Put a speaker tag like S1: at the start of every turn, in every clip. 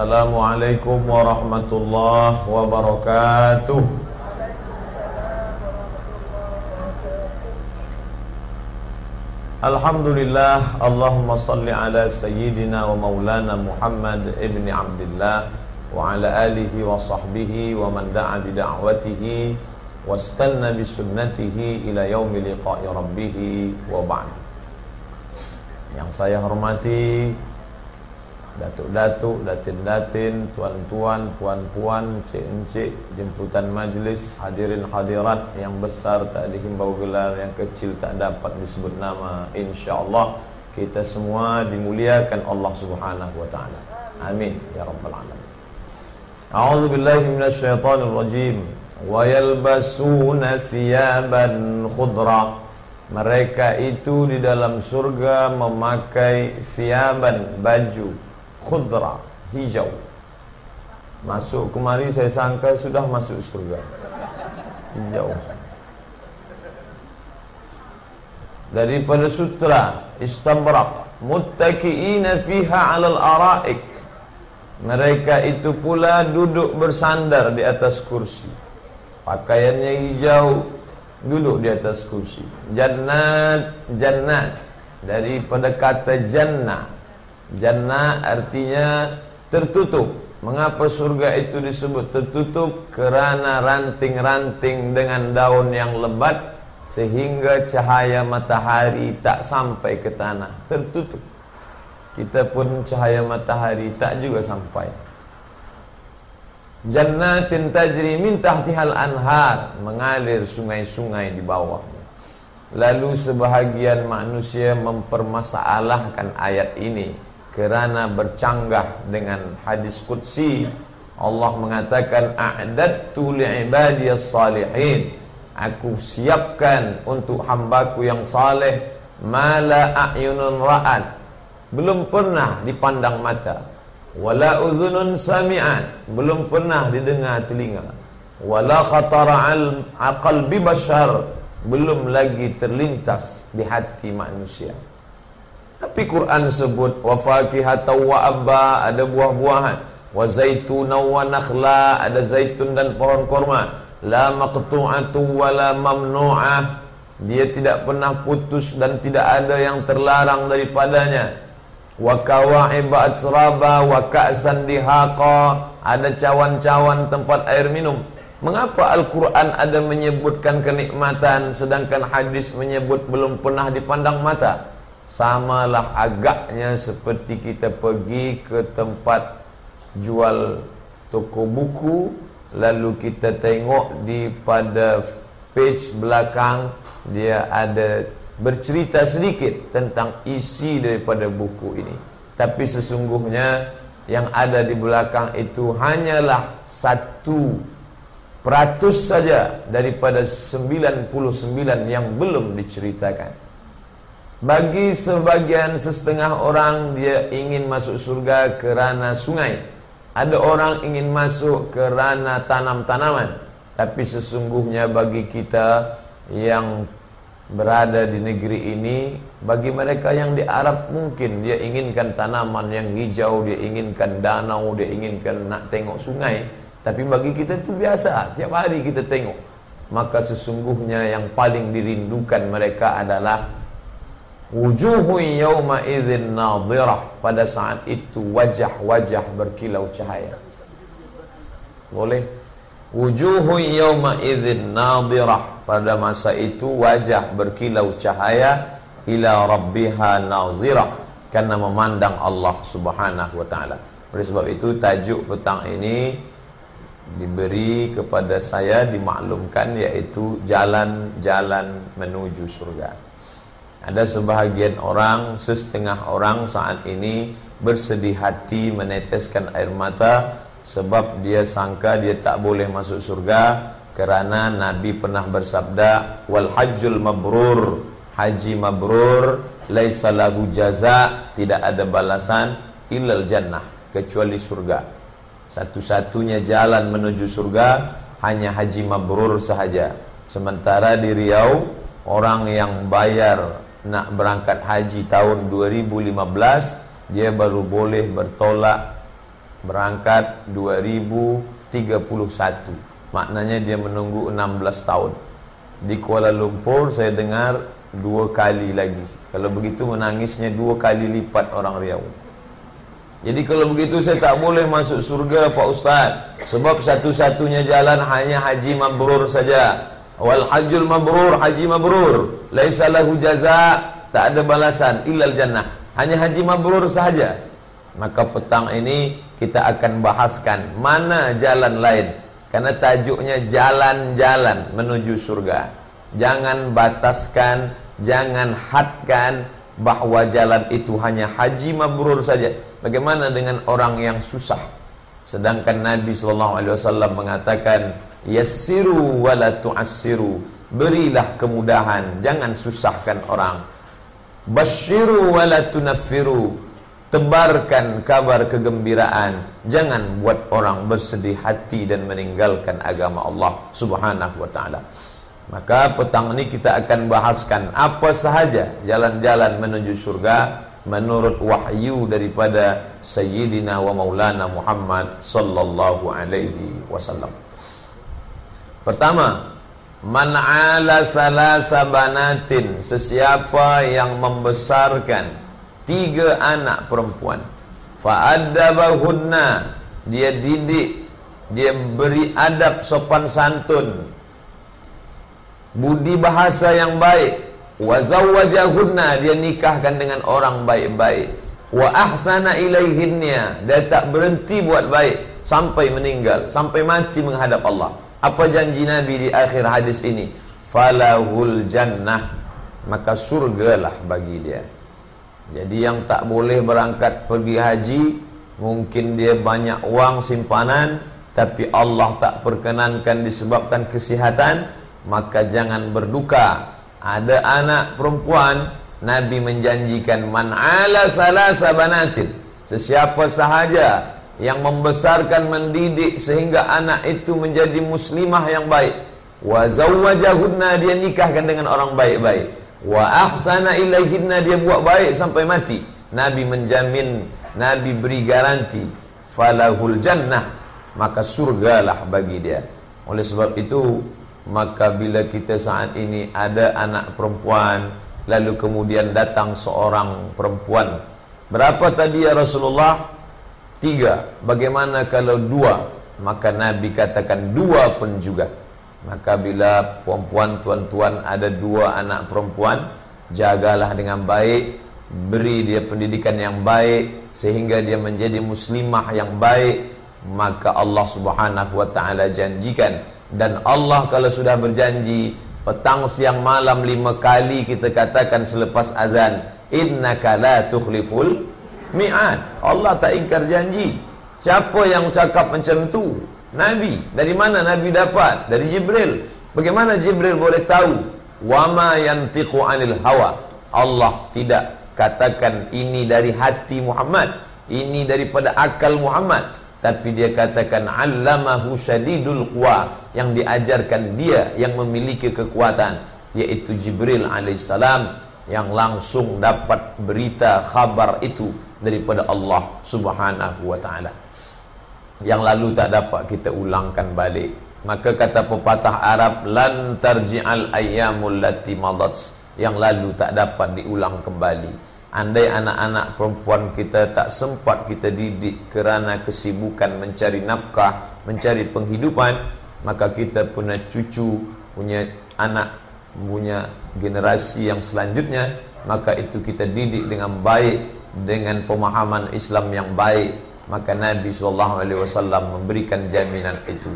S1: Assalamualaikum warahmatullahi wabarakatuh Alhamdulillah Allahumma salli ala sayyidina wa maulana Muhammad ibn Abdullah wa ala alihi wa sahbihi wa man da'a bi da'watihi wa istanna bi sunnatihi ila yaumi liqa'i rabbih wa ba'd Yang saya hormati Datuk-datuk, datin-datin, tuan-tuan, puan-puan, cik-encik, jemputan majlis, hadirin hadirat yang besar tak dihimbau gelar, yang kecil tak dapat disebut nama. InsyaAllah kita semua dimuliakan Allah Subhanahu Wa Taala. Amin ya rabbal alamin. A'udzu billahi minasyaitonir rajim. Wa yalbasuna siyaban khudra. Mereka itu di dalam surga memakai siaban baju khudra hijau. Masuk kemari saya sangka sudah masuk surga. Hijau. Daripada sutra istabrak muttaqiina fiha 'alal ara'ik. Mereka itu pula duduk bersandar di atas kursi. Pakaiannya hijau duduk di atas kursi. Jannat jannat. Daripada kata jannah Jannah artinya tertutup. Mengapa surga itu disebut tertutup? Kerana ranting-ranting dengan daun yang lebat sehingga cahaya matahari tak sampai ke tanah. Tertutup. Kita pun cahaya matahari tak juga sampai. Jannatin tajri min tahtihal anhar mengalir sungai-sungai di bawahnya. Lalu sebahagian manusia mempermasalahkan ayat ini kerana bercanggah dengan hadis qudsi Allah mengatakan a'dadtu li'ibadiyas salihin aku siapkan untuk hambaku yang saleh mala a'yunun ra'at. Belum pernah dipandang mata. Wala uzunun sami'at. Belum pernah didengar telinga. Wala khatara al qalbi bashar. Belum lagi terlintas di hati manusia tapi Quran sebut wa fakihata wa abba ada buah-buahan. Wa zaitun wa nakhla ada zaitun dan pohon kurma la maqtu'atu wa la mamnu'ah dia tidak pernah putus dan tidak ada yang terlarang daripadanya. Wa kawa'iba atsraba wa ka'san dihaqa ada cawan-cawan tempat air minum. Mengapa Al-Quran ada menyebutkan kenikmatan Sedangkan hadis menyebut belum pernah dipandang mata Samalah agaknya seperti kita pergi ke tempat jual toko buku Lalu kita tengok di pada page belakang Dia ada bercerita sedikit tentang isi daripada buku ini. Tapi sesungguhnya yang ada di belakang itu hanyalah satu peratus saja daripada 99 yang belum diceritakan bagi sebagian sesetengah orang dia ingin masuk surga kerana sungai. Ada orang ingin masuk kerana tanam-tanaman. Tapi sesungguhnya bagi kita yang berada di negeri ini, bagi mereka yang di Arab mungkin dia inginkan tanaman yang hijau, dia inginkan danau, dia inginkan nak tengok sungai. Tapi bagi kita itu biasa, tiap hari kita tengok. Maka sesungguhnya yang paling dirindukan mereka adalah Wujuhu yawma idzin nadhirah pada saat itu wajah-wajah berkilau cahaya. Boleh? Wujuhu yawma idzin nadhirah pada masa itu wajah berkilau cahaya ila rabbiha nadhirah karena memandang Allah Subhanahu wa taala. Oleh sebab itu tajuk petang ini diberi kepada saya dimaklumkan iaitu jalan-jalan menuju surga. Ada sebahagian orang, setengah orang saat ini bersedih hati meneteskan air mata sebab dia sangka dia tak boleh masuk surga kerana Nabi pernah bersabda wal hajjul mabrur. Haji mabrur laisa lahu jaza. Tidak ada balasan illal jannah kecuali surga. Satu-satunya jalan menuju surga hanya haji mabrur sahaja. Sementara di Riau orang yang bayar nak berangkat haji tahun 2015 dia baru boleh bertolak berangkat 2031 maknanya dia menunggu 16 tahun. Di Kuala Lumpur saya dengar dua kali lagi. Kalau begitu menangisnya dua kali lipat orang Riau. Jadi kalau begitu saya tak boleh masuk surga Pak Ustaz. Sebab satu-satunya jalan hanya haji mabrur saja wal hajjul mabrur haji mabrur laisa lahu jaza tak ada balasan illal jannah hanya haji mabrur sahaja maka petang ini kita akan bahaskan mana jalan lain karena tajuknya jalan-jalan menuju surga. Jangan bataskan, jangan hadkan bahawa jalan itu hanya haji mabrur saja. Bagaimana dengan orang yang susah? Sedangkan Nabi sallallahu alaihi wasallam mengatakan, "Yassiru wa la tu'assiru." Berilah kemudahan, jangan susahkan orang. Basyiru wa la tunaffiru tebarkan kabar kegembiraan jangan buat orang bersedih hati dan meninggalkan agama Allah Subhanahu wa taala maka petang ini kita akan bahaskan apa sahaja jalan-jalan menuju surga menurut wahyu daripada sayyidina wa maulana Muhammad sallallahu alaihi wasallam pertama man ala salasa banatin sesiapa yang membesarkan tiga anak perempuan. Fa'addabahunna dia didik dia beri adab sopan santun. Budi bahasa yang baik. Wa zawwajahunna dia nikahkan dengan orang baik-baik. Wa ahsana ilaihinnya dia tak berhenti buat baik sampai meninggal sampai mati menghadap Allah apa janji Nabi di akhir hadis ini? Falahul jannah. Maka surgalah bagi dia. Jadi yang tak boleh berangkat pergi haji Mungkin dia banyak uang simpanan Tapi Allah tak perkenankan disebabkan kesihatan Maka jangan berduka. Ada anak perempuan Nabi menjanjikan Man ala salah sabanatin Sesiapa sahaja yang membesarkan mendidik sehingga anak itu menjadi muslimah yang baik. Wa zawwajahunna dia nikahkan dengan orang baik-baik. Wa ahsana ilaihinna dia buat baik sampai mati. Nabi menjamin nabi beri garanti falahul jannah maka surgalah bagi dia. Oleh sebab itu maka bila kita saat ini ada anak perempuan lalu kemudian datang seorang perempuan. Berapa tadi ya Rasulullah tiga bagaimana kalau dua? Maka nabi katakan dua pun juga. Maka bila perempuan tuan-tuan ada dua anak perempuan Jagalah dengan baik Beri dia pendidikan yang baik Sehingga dia menjadi muslimah yang baik. Maka Allah subhanahu wa ta'ala janjikan. Dan Allah kalau sudah berjanji Petang siang malam lima kali kita katakan selepas azan Innaka la tukhliful mi'ad Allah tak ingkar janji Siapa yang cakap macam tu Nabi. Dari mana Nabi dapat? Dari Jibril. Bagaimana Jibril boleh tahu? Wama yantiqu anil hawa. Allah tidak katakan ini dari hati Muhammad. Ini daripada akal Muhammad. Tapi dia katakan allamahu syadidul quwa yang diajarkan dia yang memiliki kekuatan yaitu Jibril alaihissalam yang langsung dapat berita khabar itu daripada Allah Subhanahu wa taala. Yang lalu tak dapat kita ulangkan balik. Maka kata pepatah Arab lan tarji'al ayyamul lati madat. Yang lalu tak dapat diulang kembali. Andai anak-anak perempuan kita tak sempat kita didik kerana kesibukan mencari nafkah mencari penghidupan maka kita punya cucu punya anak punya generasi yang selanjutnya maka itu kita didik dengan baik dengan pemahaman Islam yang baik maka Nabi SAW memberikan jaminan itu.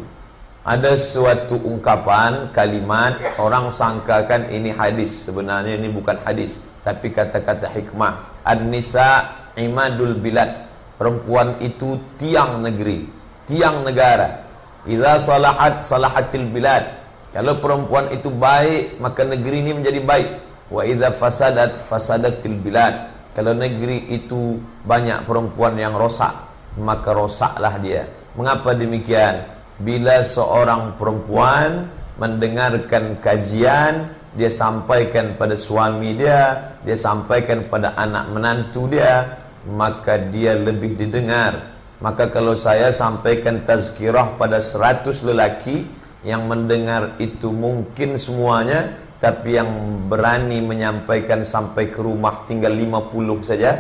S1: Ada suatu ungkapan kalimat orang sangkakan ini hadis. Sebenarnya ini bukan hadis tapi kata-kata hikmah. An-nisa imadul bilad. Perempuan itu tiang negeri tiang negara. Idza salahat salahatil bilad. Kalau perempuan itu baik maka negeri ini menjadi baik. Wa idza fasadat fasadatil bilad kalau negeri itu banyak perempuan yang rosak maka rosaklah dia. Mengapa demikian? Bila seorang perempuan mendengarkan kajian, dia sampaikan pada suami dia, dia sampaikan pada anak menantu dia, maka dia lebih didengar Maka kalau saya sampaikan tazkirah pada seratus lelaki Yang mendengar itu mungkin semuanya Tapi yang berani menyampaikan sampai ke rumah tinggal lima puluh saja.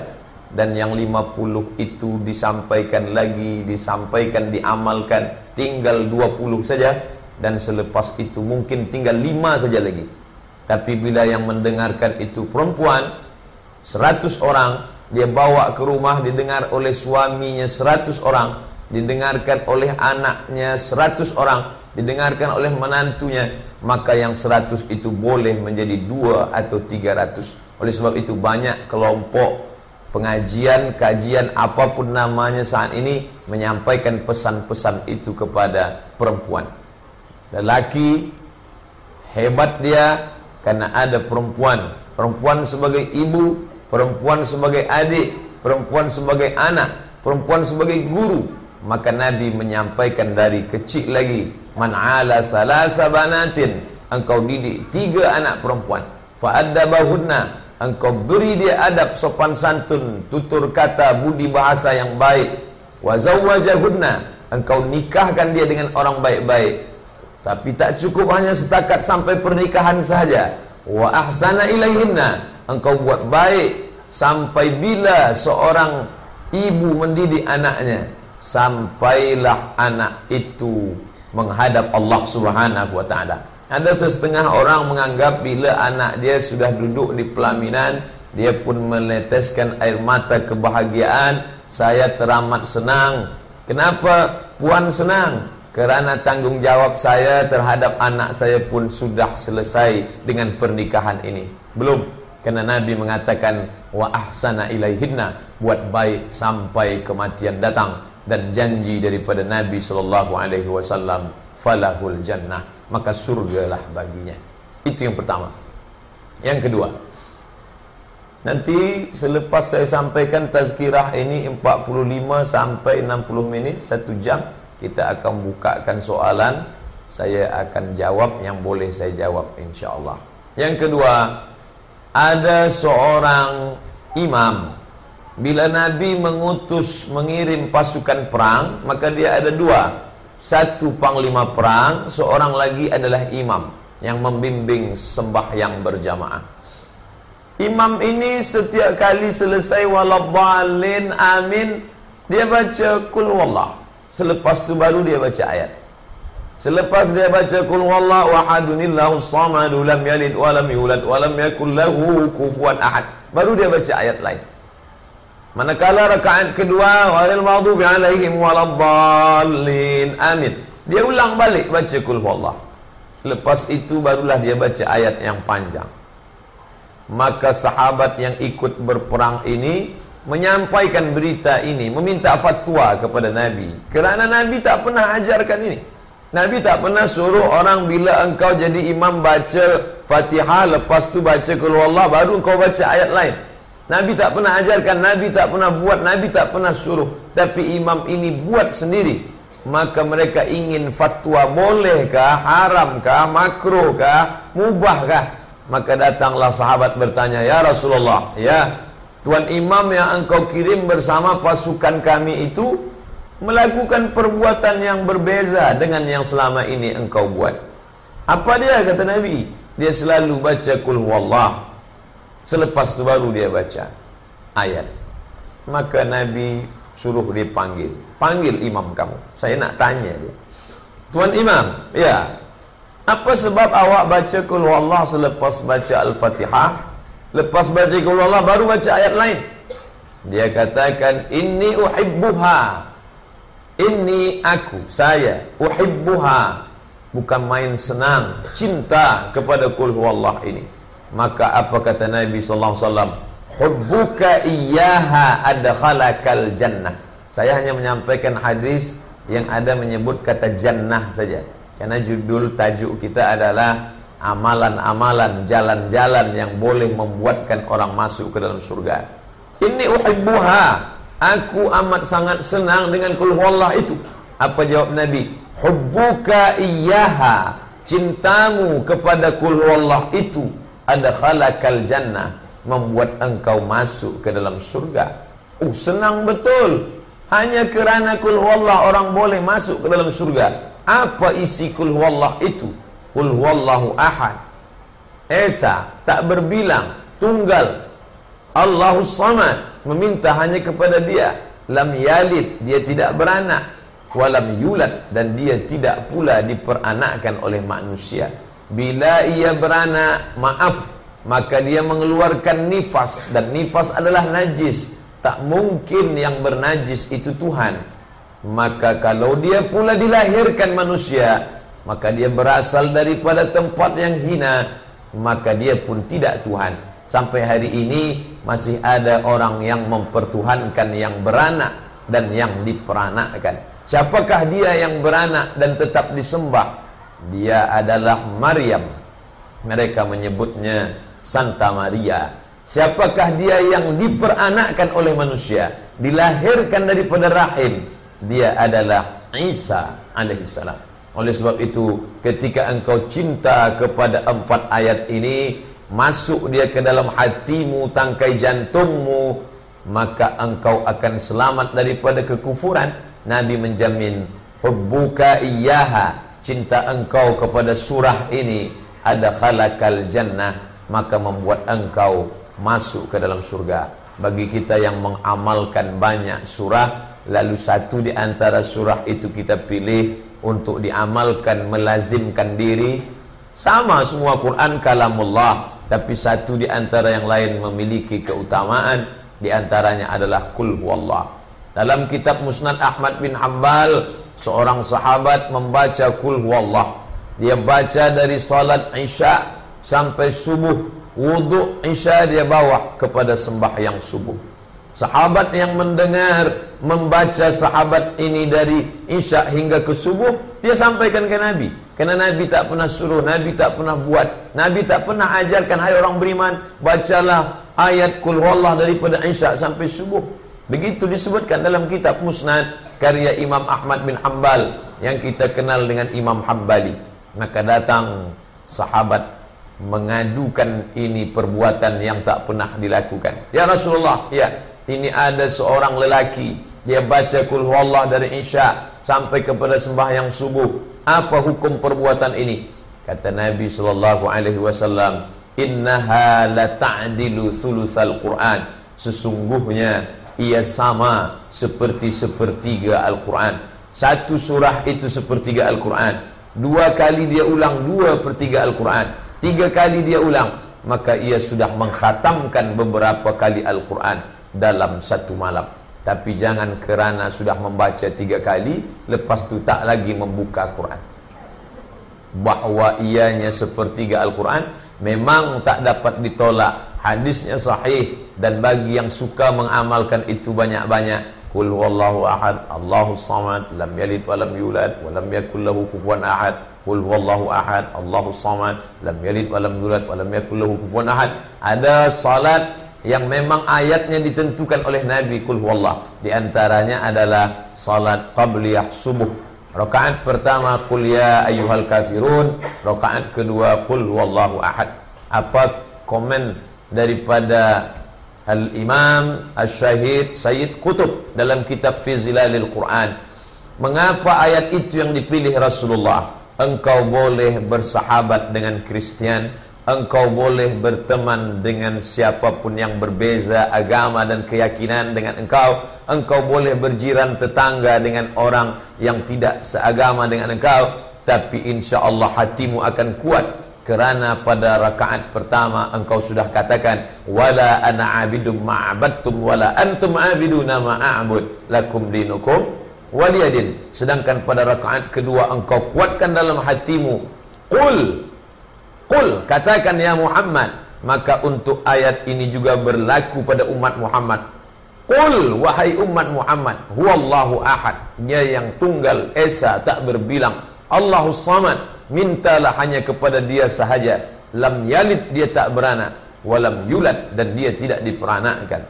S1: Dan yang lima puluh itu disampaikan lagi Disampaikan, diamalkan Tinggal dua puluh saja. Dan selepas itu mungkin tinggal lima saja lagi. Tapi bila yang mendengarkan itu perempuan Seratus orang dia bawa ke rumah didengar oleh suaminya seratus orang didengarkan oleh anaknya seratus orang didengarkan oleh menantunya maka yang seratus itu boleh menjadi dua atau tiga ratus. Oleh sebab itu banyak kelompok pengajian, kajian apa pun namanya saat ini menyampaikan pesan-pesan itu kepada perempuan. Lelaki hebat dia karena ada perempuan. Perempuan sebagai ibu perempuan sebagai adik, perempuan sebagai anak, perempuan sebagai guru, maka Nabi menyampaikan dari kecil lagi, man ala salasa banatin, engkau didik tiga anak perempuan, fa addabahunna, engkau beri dia adab sopan santun, tutur kata, budi bahasa yang baik, wa zawwajahunna, engkau nikahkan dia dengan orang baik-baik. Tapi tak cukup hanya setakat sampai pernikahan saja. Wa ahsana ilaihinna, engkau buat baik Sampai bila seorang ibu mendidik anaknya Sampailah anak itu menghadap Allah subhanahu wa ta'ala. Ada setengah orang menganggap bila anak dia sudah duduk di pelaminan Dia pun meneteskan air mata kebahagiaan Saya teramat senang. Kenapa puan senang? Kerana tanggungjawab saya terhadap anak saya pun sudah selesai dengan pernikahan ini. Belum. Kerana Nabi mengatakan wa ahsana ilaihinna buat baik sampai kematian datang dan janji daripada Nabi sallallahu alaihi wasallam falahul jannah maka surgalah baginya. Itu yang pertama. Yang kedua. Nanti selepas saya sampaikan tazkirah ini 45 sampai 60 minit, 1 jam kita akan bukakan soalan. Saya akan jawab yang boleh saya jawab insya-Allah. Yang kedua, ada seorang imam bila nabi mengutus mengirim pasukan perang maka dia ada dua satu panglima perang seorang lagi adalah imam yang membimbing sembahyang berjamaah imam ini setiap kali selesai waladdallin amin dia baca kul wallah selepas tu baru dia baca ayat Selepas dia baca kul wallahu ahadunillahu samadu lam yalid wa lam yulad wa lam yakul lahu kufuwan ahad. Baru dia baca ayat lain. Manakala rakaat kedua walil maghdubi alaihim waladdallin. Amin. Dia ulang balik baca kul wallah. Lepas itu barulah dia baca ayat yang panjang. Maka sahabat yang ikut berperang ini menyampaikan berita ini, meminta fatwa kepada Nabi. Kerana Nabi tak pernah ajarkan ini. Nabi tak pernah suruh orang bila engkau jadi imam baca Fatihah lepas tu baca keluar Allah baru engkau baca ayat lain. Nabi tak pernah ajarkan, Nabi tak pernah buat, Nabi tak pernah suruh. Tapi imam ini buat sendiri. Maka mereka ingin fatwa bolehkah, haramkah, makruhkah, mubahkah? Maka datanglah sahabat bertanya, Ya Rasulullah, ya Tuan imam yang engkau kirim bersama pasukan kami itu melakukan perbuatan yang berbeza dengan yang selama ini engkau buat. Apa dia kata Nabi? Dia selalu baca kul wallah. Selepas itu baru dia baca ayat. Maka Nabi suruh dia panggil. Panggil imam kamu. Saya nak tanya dia. Tuan imam, ya. Apa sebab awak baca kul wallah selepas baca al-Fatihah? Lepas baca kul wallah baru baca ayat lain. Dia katakan, "Inni uhibbuha." Ini aku, saya Uhibbuha Bukan main senang Cinta kepada kul Allah ini Maka apa kata Nabi SAW Hubbuka iyaha adkhalakal jannah Saya hanya menyampaikan hadis Yang ada menyebut kata jannah saja Karena judul tajuk kita adalah Amalan-amalan Jalan-jalan yang boleh membuatkan orang masuk ke dalam surga Ini uhibbuha Aku amat sangat senang dengan kul huwallah itu. Apa jawab Nabi? Hubbuka iyyaha. Cintamu kepada kul huwallah itu ada khalaqal jannah membuat engkau masuk ke dalam surga. Oh, senang betul. Hanya kerana kul huwallah orang boleh masuk ke dalam surga. Apa isi kul huwallah itu? Kul huwallahu ahad. Esa, tak berbilang, tunggal. Allahus samad, meminta hanya kepada dia. Lam yalid, dia tidak beranak. Walam yulad, dan dia tidak pula diperanakkan oleh manusia. Bila ia beranak, maaf, maka dia mengeluarkan nifas. Dan nifas adalah najis. Tak mungkin yang bernajis itu Tuhan. Maka kalau dia pula dilahirkan manusia maka dia berasal daripada tempat yang hina maka dia pun tidak Tuhan. Sampai hari ini masih ada orang yang mempertuhankan yang beranak dan yang diperanakkan. Siapakah dia yang beranak dan tetap disembah dia adalah Maryam. Mereka menyebutnya Santa Maria. Siapakah dia yang diperanakkan oleh manusia Dilahirkan daripada rahim? Dia adalah Isa alaihissalam Oleh sebab itu Ketika engkau cinta kepada empat ayat ini Masuk dia ke dalam hatimu Tangkai jantungmu Maka engkau akan selamat daripada kekufuran. Nabi menjamin Hubbuka iyaha Cinta engkau kepada surah ini Ada khalakal jannah Maka membuat engkau masuk ke dalam surga. Bagi kita yang mengamalkan banyak surah lalu satu di antara surah itu kita pilih untuk diamalkan melazimkan diri sama semua Quran kalamullah tapi satu di antara yang lain memiliki keutamaan di antaranya adalah kul huwallah. Dalam kitab Musnad Ahmad bin Hanbal seorang sahabat membaca kul huwallah. Dia baca dari salat Isya sampai subuh. Wuduk Isya dia bawa kepada sembahyang subuh. Sahabat yang mendengar Membaca sahabat ini dari Isya hingga ke subuh Dia sampaikan ke Nabi. Kerana Nabi tak pernah suruh Nabi tak pernah buat Nabi tak pernah ajarkan Hai orang beriman Bacalah ayat Kul Wallah daripada Isya sampai subuh Begitu disebutkan dalam kitab Musnad Karya Imam Ahmad bin Hanbal Yang kita kenal dengan Imam Hanbali Maka datang sahabat mengadukan ini perbuatan yang tak pernah dilakukan. Ya Rasulullah, ya, ini ada seorang lelaki dia baca kul huwallah dari Isya sampai kepada sembahyang subuh. Apa hukum perbuatan ini? Kata Nabi sallallahu alaihi wasallam, "Innaha la ta'dilu thulutsal Qur'an." Sesungguhnya ia sama seperti sepertiga Al-Quran. Satu surah itu sepertiga Al-Quran. Dua kali dia ulang dua pertiga Al-Quran tiga kali dia ulang maka ia sudah mengkhatamkan beberapa kali Al-Quran dalam satu malam tapi jangan kerana sudah membaca tiga kali lepas tu tak lagi membuka Quran bahawa ianya sepertiga Al-Quran memang tak dapat ditolak hadisnya sahih dan bagi yang suka mengamalkan itu banyak-banyak Kul wallahu ahad Allahu samad lam yalid wa lam yulad wa lam yakul lahu kufuwan ahad Qul huwallahu ahad, Allahu samad, lam yalid wa lam yulad wa lam yakul lahu kufuwan ahad. Ada salat yang memang ayatnya ditentukan oleh Nabi Qul huwallah. Di antaranya adalah salat qabliyah subuh. Rakaat pertama Qul ya ayyuhal kafirun, rakaat kedua Qul huwallahu ahad. Apa komen daripada Al-Imam Al-Syahid Sayyid Qutub dalam kitab Fi Zilalil Quran. Mengapa ayat itu yang dipilih Rasulullah? Engkau boleh bersahabat dengan Kristian Engkau boleh berteman dengan siapapun yang berbeza agama dan keyakinan dengan engkau Engkau boleh berjiran tetangga dengan orang yang tidak seagama dengan engkau Tapi insya Allah hatimu akan kuat Kerana pada rakaat pertama engkau sudah katakan Wala ana abidum ma'abadtum wala antum abiduna ma'abud Lakum dinukum waliyadin. Sedangkan pada rakaat kedua engkau kuatkan dalam hatimu qul qul katakan ya Muhammad. Maka untuk ayat ini juga berlaku pada umat Muhammad. Qul wahai umat Muhammad huwallahu ahad. Dia yang tunggal esa tak berbilang. Allahu samad mintalah hanya kepada dia sahaja. Lam yalid dia tak beranak. Walam yulad dan dia tidak diperanakkan.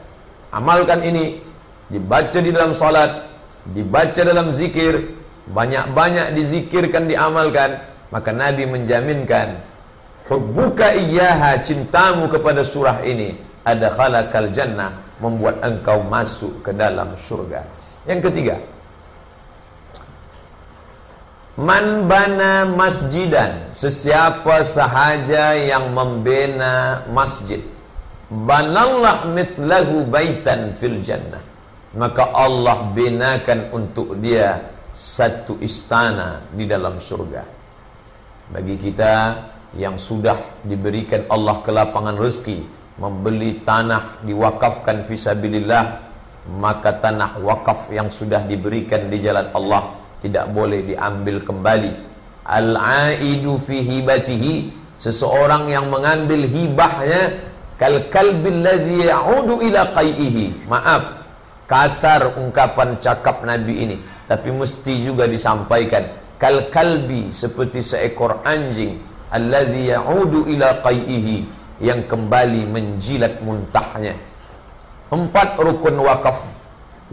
S1: Amalkan ini dibaca di dalam salat dibaca dalam zikir banyak-banyak dizikirkan diamalkan maka Nabi menjaminkan hubbuka iyyaha cintamu kepada surah ini ada khalaqal jannah membuat engkau masuk ke dalam surga Yang ketiga, Man bana masjidan Sesiapa sahaja yang membina masjid Banallah mithlahu baitan fil jannah. Maka Allah binakan untuk dia Satu istana di dalam surga. Bagi kita yang sudah diberikan Allah kelapangan rezeki Membeli tanah diwakafkan fisabilillah Maka tanah wakaf yang sudah diberikan di jalan Allah tidak boleh diambil kembali. Al-aidu fi hibatihi seseorang yang mengambil hibahnya kal kalbil ladzi ya'udu ila qaihi maaf kasar ungkapan cakap nabi ini tapi mesti juga disampaikan. Kal kalbi seperti seekor anjing alladzi ya'udu ila qaihi yang kembali menjilat muntahnya. Empat rukun wakaf.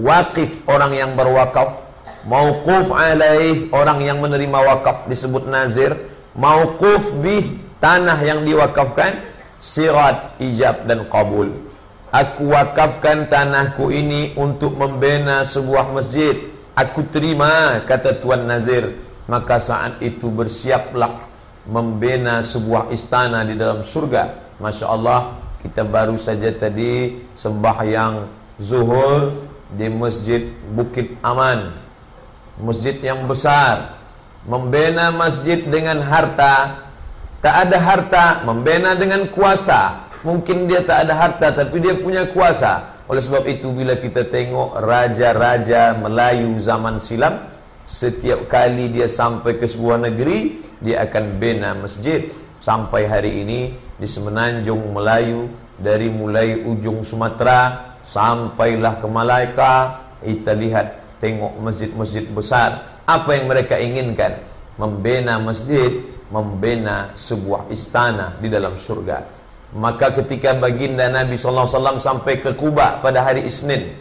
S1: Wakif orang yang berwakaf Mauquf alaih orang yang menerima wakaf disebut nazir. Mauquf bih tanah yang diwakafkan Sirat, ijab dan qabul. Aku wakafkan tanahku ini untuk membina sebuah masjid. Aku terima kata Tuan Nazir. Maka saat itu bersiaplah Membina sebuah istana di dalam surga. Masya Allah Kita baru saja tadi Sembahyang zuhur Di masjid Bukit Aman masjid yang besar. Membina masjid dengan harta. Tak ada harta membina dengan kuasa. Mungkin dia tak ada harta tapi dia punya kuasa. Oleh sebab itu bila kita tengok raja-raja Melayu zaman silam setiap kali dia sampai ke sebuah negeri dia akan bina masjid. Sampai hari ini di semenanjung Melayu dari mulai ujung Sumatera sampailah ke Malacca kita lihat tengok masjid-masjid besar. Apa yang mereka inginkan? Membina masjid membina sebuah istana di dalam surga maka ketika baginda Nabi SAW sampai ke Kuba pada hari Isnin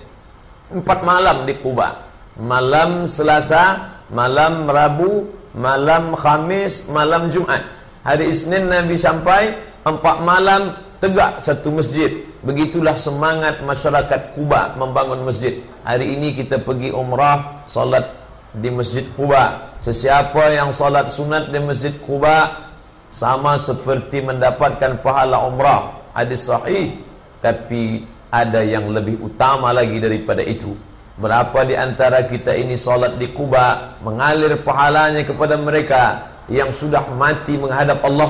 S1: empat malam di Kuba. Malam Selasa malam Rabu malam Khamis malam Jumat hari Isnin Nabi sampai empat malam tegak satu masjid. Begitulah semangat masyarakat Kuba membangun masjid. Hari ini kita pergi umrah, salat di Masjid Kuba. Sesiapa yang salat sunat di Masjid Kuba sama seperti mendapatkan pahala umrah. Hadis sahih. Tapi ada yang lebih utama lagi daripada itu. Berapa di antara kita ini salat di Kuba mengalir pahalanya kepada mereka yang sudah mati menghadap Allah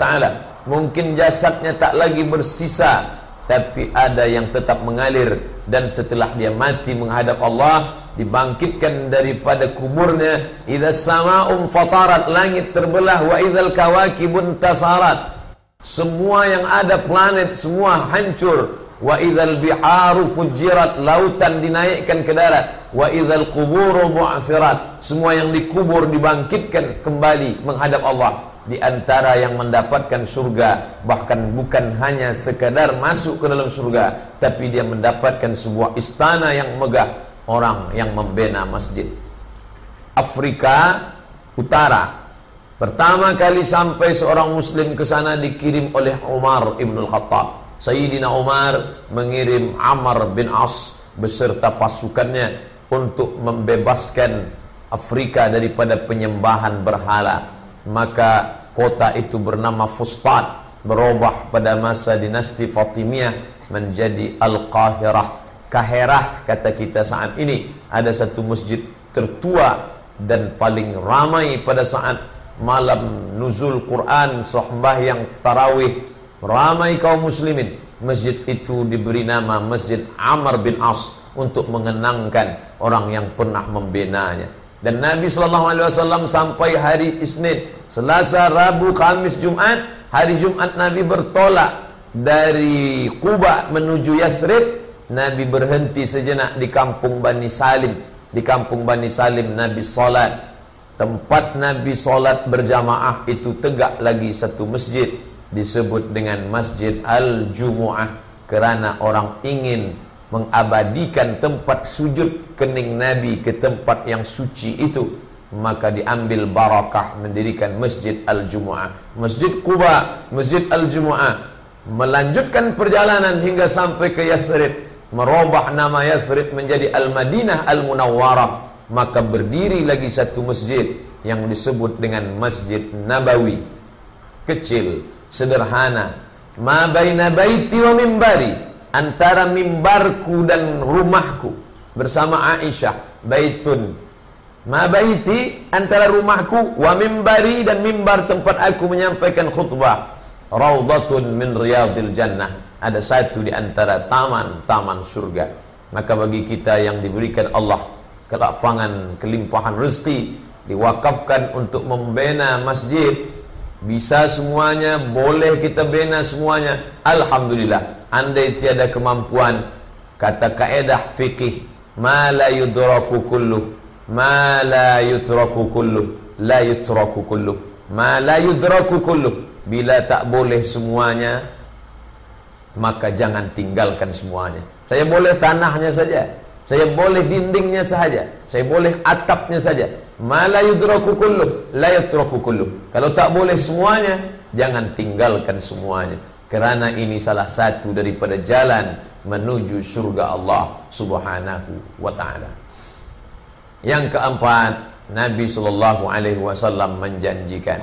S1: taala. Mungkin jasadnya tak lagi bersisa tapi ada yang tetap mengalir dan setelah dia mati menghadap Allah dibangkitkan daripada kuburnya idza sama'um fatarat langit terbelah wa idzal kawakibun tasarat. Semua yang ada planet semua hancur. Wa idzal biharu fujirat lautan dinaikkan ke darat. Wa idzal quburu bu'thirat semua yang dikubur dibangkitkan kembali menghadap Allah di antara yang mendapatkan surga bahkan bukan hanya sekadar masuk ke dalam surga tapi dia mendapatkan sebuah istana yang megah orang yang membina masjid. Afrika Utara. Pertama kali sampai seorang muslim ke sana dikirim oleh Umar Ibn Khattab. Sayyidina Umar mengirim Amr bin As beserta pasukannya untuk membebaskan Afrika daripada penyembahan berhala maka kota itu bernama Fustat berubah pada masa dinasti Fatimiyah menjadi Al-Qahirah. Kaherah kata kita saat ini ada satu masjid tertua dan paling ramai pada saat malam nuzul Quran yang tarawih. Ramai kaum muslimin masjid itu diberi nama Masjid Amr bin As untuk mengenangkan orang yang pernah membinanya dan Nabi sallallahu alaihi wasallam sampai hari Isnin, Selasa, Rabu, Kamis, Jumat, hari Jumat Nabi bertolak dari Quba menuju Yathrib. Nabi berhenti sejenak di kampung Bani Salim. Di kampung Bani Salim Nabi salat. Tempat Nabi salat berjamaah itu tegak lagi satu masjid disebut dengan Masjid Al-Jumu'ah kerana orang ingin mengabadikan tempat sujud kening Nabi ke tempat yang suci itu maka diambil barakah mendirikan Masjid Al-Jumu'ah. Masjid Quba, Masjid Al-Jumu'ah. Melanjutkan perjalanan hingga sampai ke Yathrib merubah nama Yathrib menjadi Al-Madinah Al-Munawwarah. Maka berdiri lagi satu masjid yang disebut dengan Masjid Nabawi. Kecil sederhana. Ma baina baiti wa mimbari antara mimbarku dan rumahku bersama Aisyah baitun. Ma baiti antara rumahku wa mimbari dan mimbar tempat aku menyampaikan khutbah. Raudhatun min riyadil jannah. Ada satu di antara taman-taman surga maka bagi kita yang diberikan Allah kelapangan kelimpahan rezeki diwakafkan untuk membina masjid bisa semuanya boleh kita bina semuanya. Alhamdulillah andai tiada kemampuan kata kaedah fikih ma la yudraku kullu ma la yutraku kullu la yutraku kullu ma la yudraku kullu. Bila tak boleh semuanya maka jangan tinggalkan semuanya. Saya boleh tanahnya saja saya boleh dindingnya saja saya boleh atapnya saja ma la yudraku kullu la yutraku kullu. Kalau tak boleh semuanya jangan tinggalkan semuanya. Kerana ini salah satu daripada jalan menuju surga Allah Subhanahu wa taala. Yang keempat Nabi sallallahu alaihi wasallam menjanjikan.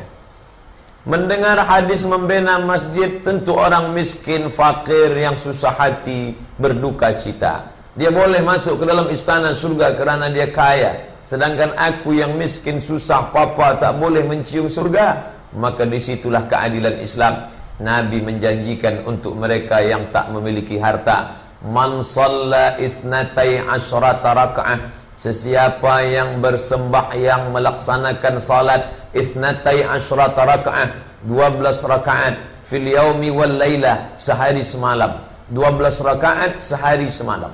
S1: Mendengar hadis membina masjid Tentu orang miskin, fakir Yang susah hati Berduka cita. Dia boleh masuk ke dalam istana surga Kerana dia kaya Sedangkan aku yang miskin, susah, papa Tak boleh mencium surga Maka disitulah keadilan Islam. Nabi menjanjikan untuk mereka Yang tak memiliki harta Man salla isnatai asyrata raka'ah Sesiapa yang bersembah Yang melaksanakan salat Ithnatai asyrata raka'ah 12 rakaat Fil yaumi wal layla Sehari semalam. 12 rakaat sehari semalam.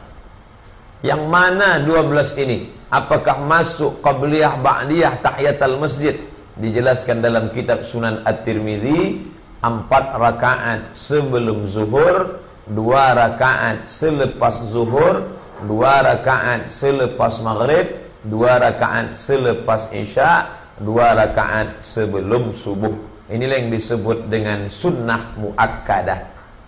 S1: Yang mana 12 ini Apakah masuk Qabliyah Ba'liyah Tahiyatul Masjid Dijelaskan dalam kitab Sunan At-Tirmidhi Empat rakaat sebelum zuhur Dua rakaat selepas zuhur Dua rakaat selepas maghrib Dua rakaat selepas isya' dua rakaat sebelum subuh. Inilah yang disebut dengan sunnah muakkadah.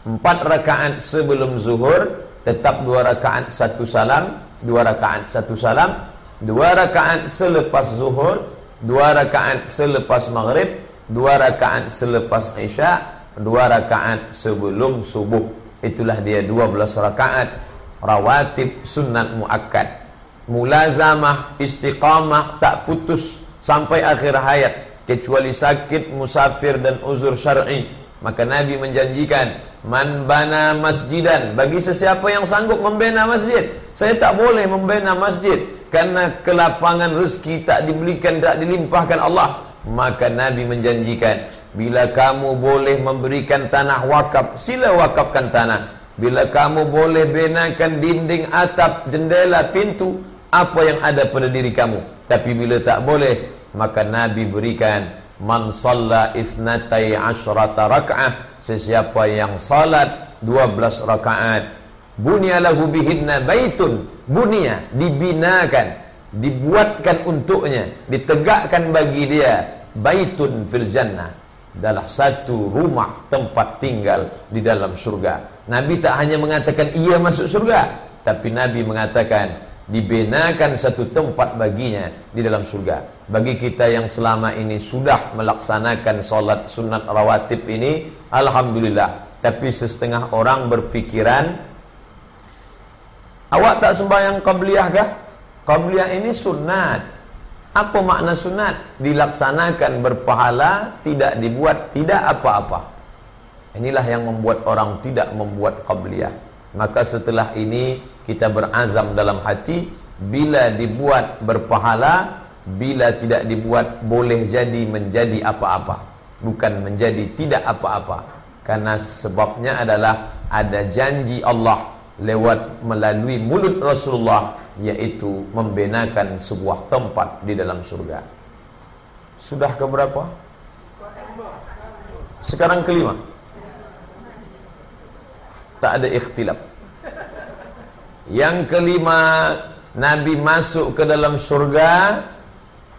S1: Empat rakaat sebelum zuhur, tetap dua rakaat satu salam, dua rakaat satu salam, dua rakaat selepas zuhur, dua rakaat selepas maghrib, dua rakaat selepas isya, dua rakaat sebelum subuh. Itulah dia dua belas rakaat rawatib sunnat muakkad. Mulazamah, istiqamah, tak putus sampai akhir hayat kecuali sakit, musafir dan uzur syar'i. Maka Nabi menjanjikan, "Man bana masjidan" bagi sesiapa yang sanggup membina masjid. Saya tak boleh membina masjid karena kelapangan rezeki tak diberikan, tak dilimpahkan Allah. Maka Nabi menjanjikan, bila kamu boleh memberikan tanah wakaf, sila wakafkan tanah. Bila kamu boleh binakan dinding, atap, jendela, pintu, apa yang ada pada diri kamu. Tapi bila tak boleh, maka Nabi berikan man salla isnatai asyrata raka'ah sesiapa yang salat 12 rakaat bunya lahu bihinna baitun. Bunya dibinakan dibuatkan untuknya ditegakkan bagi dia baitun fil jannah. Adalah satu rumah tempat tinggal di dalam surga Nabi tak hanya mengatakan ia masuk surga tapi Nabi mengatakan dibinakan satu tempat baginya di dalam surga. Bagi kita yang selama ini sudah melaksanakan solat sunat rawatib ini, Alhamdulillah. Tapi setengah orang berpikiran, awak tak sembahyang qabliyah kah? Qabliyah ini sunat. Apa makna sunat? Dilaksanakan berpahala, tidak dibuat, tidak apa-apa. Inilah yang membuat orang tidak membuat qabliyah. Maka setelah ini kita berazam dalam hati bila dibuat berpahala bila tidak dibuat boleh jadi menjadi apa-apa. Bukan menjadi tidak apa-apa. Karena sebabnya adalah ada janji Allah lewat melalui mulut Rasulullah yaitu membenakan sebuah tempat di dalam surga. Sudah ke berapa? sekarang kelima. Tak ada ikhtilaf yang kelima, Nabi masuk ke dalam surga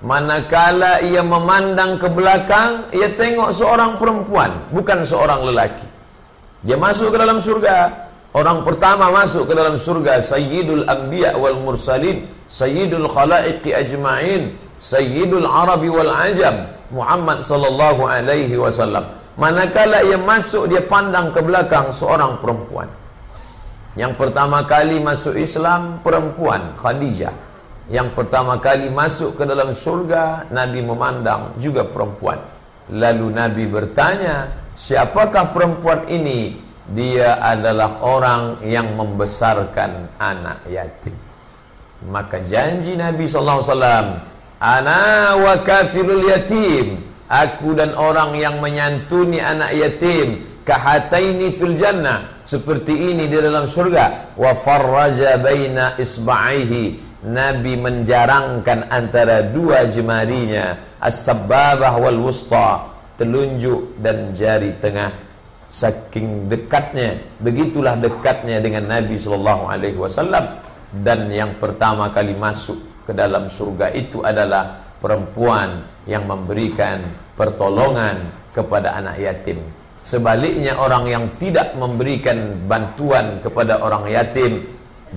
S1: manakala ia memandang ke belakang, ia tengok seorang perempuan, bukan seorang lelaki. Dia masuk ke dalam surga, Orang pertama masuk ke dalam surga Sayyidul Anbiya wal Mursalin Sayyidul Khalaiqi Ajma'in Sayyidul Arabi wal Ajam Muhammad sallallahu alaihi wasallam. Manakala ia masuk dia pandang ke belakang seorang perempuan Yang pertama kali masuk Islam perempuan Khadijah Yang pertama kali masuk ke dalam surga Nabi memandang juga perempuan Lalu Nabi bertanya Siapakah perempuan ini dia adalah orang yang membesarkan anak yatim. Maka janji Nabi wasallam, "Ana wa kafirul yatim." Aku dan orang yang menyantuni anak yatim kahataini fil jannah seperti ini di dalam surga wa farraja baina isba'ihi Nabi menjarangkan antara dua jemarinya as-sababah wal wusta telunjuk dan jari tengah. Saking dekatnya begitulah dekatnya dengan Nabi sallallahu alaihi wasallam. Dan yang pertama kali masuk ke dalam surga itu adalah perempuan yang memberikan pertolongan kepada anak yatim sebaliknya orang yang tidak memberikan bantuan kepada orang yatim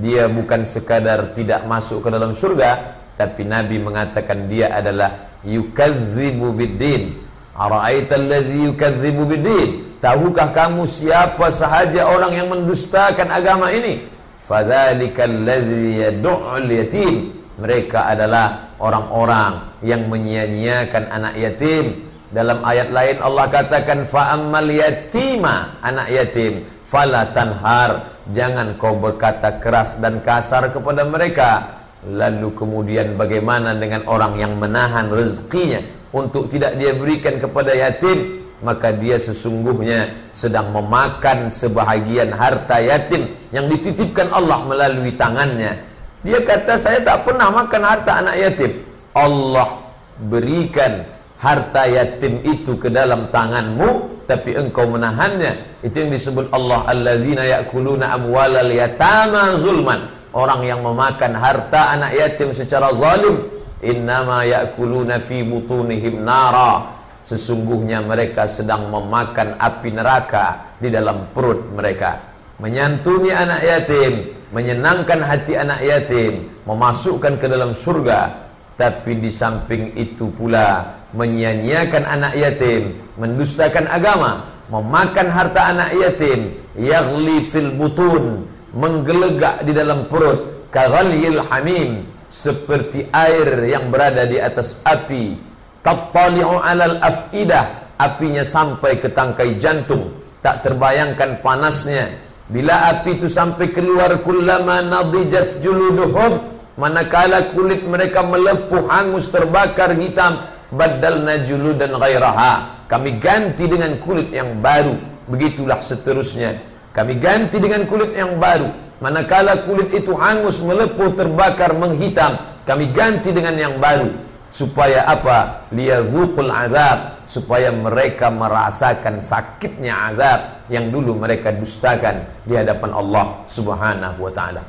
S1: dia bukan sekadar tidak masuk ke dalam surga tapi Nabi mengatakan dia adalah yukadzibu biddin ara'aita allazi yukadzibu biddin Tahukah kamu siapa sahaja orang yang mendustakan agama ini? Fadzalikal ladzi yad'ul yatim. Mereka adalah orang-orang yang menyia-nyiakan anak yatim. Dalam ayat lain Allah katakan fa ammal yatima, anak yatim, fala tanhar. Jangan kau berkata keras dan kasar kepada mereka. Lalu kemudian bagaimana dengan orang yang menahan rezekinya untuk tidak dia berikan kepada yatim? maka dia sesungguhnya sedang memakan sebahagian harta yatim yang dititipkan Allah melalui tangannya. Dia kata saya tak pernah makan harta anak yatim. Allah berikan harta yatim itu ke dalam tanganmu tapi engkau menahannya. Itu yang disebut Allah allazina ya'kuluna amwalal yatama zulman. Orang yang memakan harta anak yatim secara zalim innama ya'kuluna fi butunihim nara Sesungguhnya mereka sedang memakan api neraka di dalam perut mereka Menyantuni anak yatim Menyenangkan hati anak yatim Memasukkan ke dalam surga Tapi di samping itu pula Menyia-nyiakan anak yatim Mendustakan agama Memakan harta anak yatim Yaghli fil butun Menggelegak di dalam perut Kaghalil hamim Seperti air yang berada di atas api. Tattali'u 'alal af'idah apinya sampai ke tangkai jantung. Tak terbayangkan panasnya. Bila api itu sampai keluar kullama nadijat juluduhum manakala kulit mereka melepuh hangus terbakar hitam badalna juludan ghairaha. Kami ganti dengan kulit yang baru. Begitulah seterusnya. Kami ganti dengan kulit yang baru. Manakala kulit itu hangus melepuh terbakar menghitam kami ganti dengan yang baru. Supaya apa? Liyadhuqul azab. Supaya mereka merasakan sakitnya azab yang dulu mereka dustakan di hadapan Allah Subhanahu wa taala.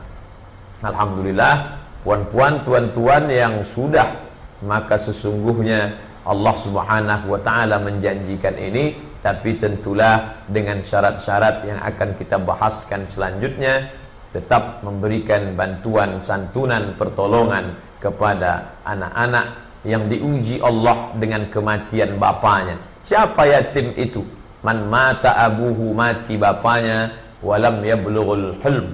S1: Alhamdulillah puan-puan tuan-tuan yang sudah maka sesungguhnya Allah Subhanahu wa taala menjanjikan ini tapi tentulah dengan syarat-syarat yang akan kita bahaskan selanjutnya tetap memberikan bantuan santunan pertolongan kepada anak-anak yang diuji Allah dengan kematian bapanya. Siapa yatim itu? Man mata abuhu mati bapanya walam yablughul hulm.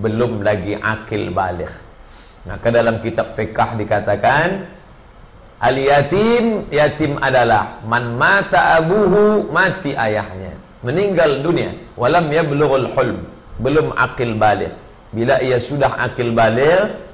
S1: Belum lagi akil balik. Maka dalam kitab fiqh dikatakan al yatim yatim adalah man mata abuhu mati ayahnya. Meninggal dunia walam yablughul hulm. Belum akil balik. Bila ia sudah akil balik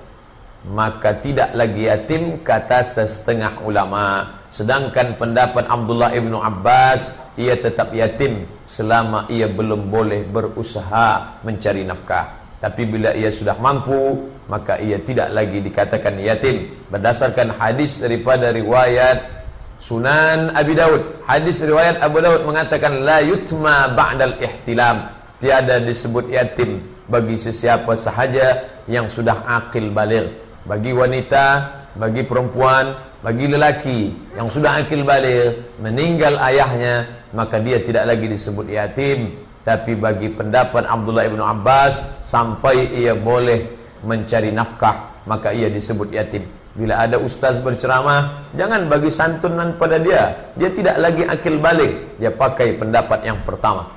S1: maka tidak lagi yatim kata setengah ulama sedangkan pendapat Abdullah ibnu Abbas ia tetap yatim selama ia belum boleh berusaha mencari nafkah tapi bila ia sudah mampu maka ia tidak lagi dikatakan yatim. Berdasarkan hadis daripada riwayat Sunan Abi Daud. Hadis riwayat Abu Daud mengatakan la yutma ba'dal ihtilam. Tiada disebut yatim bagi sesiapa sahaja yang sudah akil baligh. Bagi wanita, bagi perempuan, bagi lelaki yang sudah akil balik meninggal ayahnya, maka dia tidak lagi disebut yatim. Tapi bagi pendapat Abdullah ibnu Abbas sampai ia boleh mencari nafkah maka ia disebut yatim. Bila ada ustaz berceramah jangan bagi santunan pada dia. Dia tidak lagi akil balik. Dia pakai pendapat yang pertama.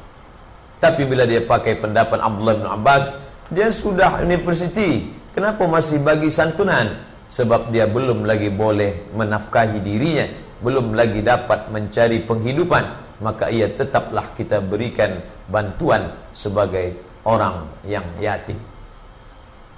S1: Tapi bila dia pakai pendapat Abdullah ibnu Abbas dia sudah universiti. Kenapa masih bagi santunan? Sebab dia belum lagi boleh menafkahi dirinya. Belum lagi dapat mencari penghidupan. Maka ia tetaplah kita berikan bantuan sebagai orang yang yatim.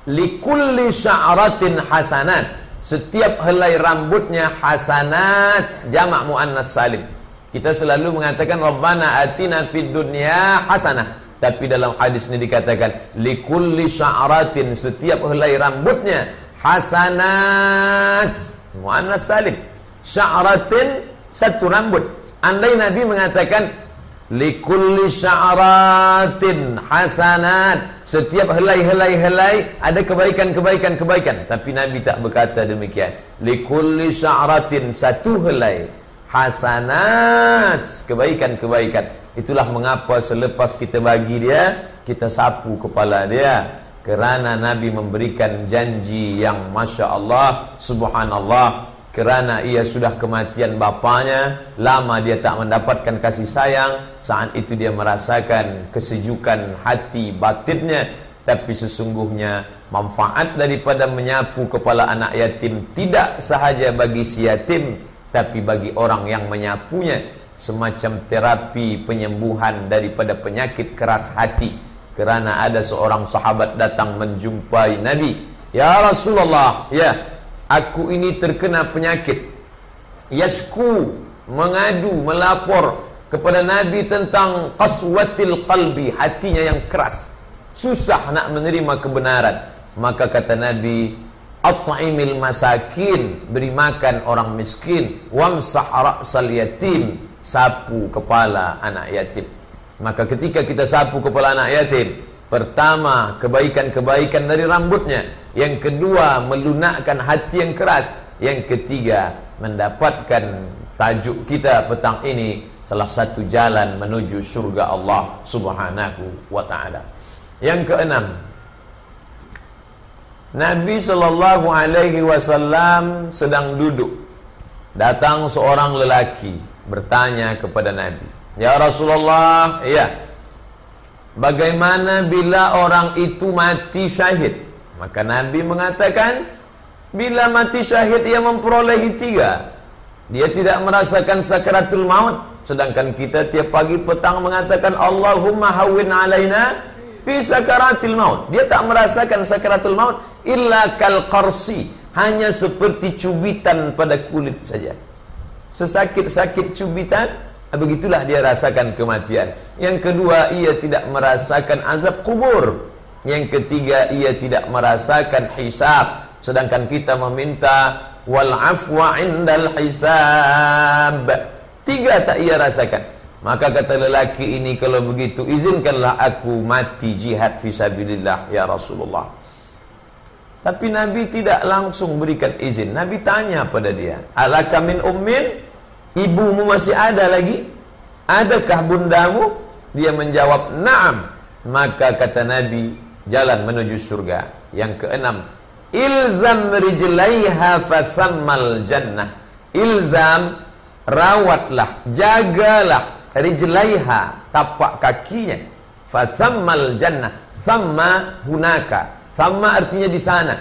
S1: Likulli sya'ratin hasanat. Setiap helai rambutnya hasanat. Jamak muannas salim. Kita selalu mengatakan rabbana atina fid dunya hasanah. Tapi dalam hadis ini dikatakan likulli sya'ratin. Setiap helai rambutnya hasanat. Muannas salim. Sya'ratin satu rambut. Andai Nabi mengatakan likulli sya'ratin hasanat. Setiap helai-helai-helai ada kebaikan-kebaikan kebaikan. Tapi Nabi tak berkata demikian. Likulli sya'ratin satu helai hasanat kebaikan-kebaikan. Itulah mengapa selepas kita bagi dia, kita sapu kepala dia kerana Nabi memberikan janji yang masya Allah subhanallah kerana ia sudah kematian bapanya lama dia tak mendapatkan kasih sayang saat itu dia merasakan kesejukan hati batinnya. Tapi sesungguhnya manfaat daripada menyapu kepala anak yatim tidak sahaja bagi si yatim tapi bagi orang yang menyapunya. Semacam terapi penyembuhan daripada penyakit keras hati. Kerana ada seorang sahabat datang menjumpai Nabi ya Rasulullah ya aku ini terkena penyakit. Yasku mengadu melapor kepada nabi tentang qaswatil qalbi hatinya yang keras. Susah nak menerima kebenaran. Maka kata nabi at'imil masakin beri makan orang miskin. Wamsah ra'sal yatim sapu kepala anak yatim. Maka ketika kita sapu kepala anak yatim pertama kebaikan-kebaikan dari rambutnya. Yang kedua melunakkan hati yang keras. Yang ketiga mendapatkan tajuk kita petang ini Salah satu jalan menuju surga Allah subhanahu wa ta'ala. Yang keenam Nabi sallallahu alaihi wasallam sedang duduk. Datang seorang lelaki bertanya kepada Nabi Ya Rasulullah, ya Bagaimana bila orang itu mati syahid? Maka Nabi mengatakan Bila mati syahid ia memperolehi tiga. Dia tidak merasakan sakaratul maut. Sedangkan kita tiap pagi petang mengatakan Allahumma hawin alaina Fi sakaratul maut. Dia tak merasakan sakaratul maut Illa kal qarsi. Hanya seperti cubitan pada kulit saja. Sesakit-sakit cubitan Begitulah dia rasakan kematian Yang kedua ia tidak merasakan azab kubur yang ketiga ia tidak merasakan hisab sedangkan kita meminta wal afwa indal hisab. Tiga tak ia rasakan. Maka kata lelaki ini kalau begitu izinkanlah aku mati jihad fisabilillah ya Rasulullah. Tapi Nabi tidak langsung berikan izin. Nabi tanya pada dia, "Alaka min ummin? Ibumu masih ada lagi? Adakah bundamu?" Dia menjawab, "Na'am." Maka kata Nabi, jalan menuju surga. Yang keenam, ilzam rijlaiha fathammal jannah. Ilzam rawatlah, jagalah rijlaiha tapak kakinya. Fathammal jannah. Thamma hunaka. Thamma artinya di sana.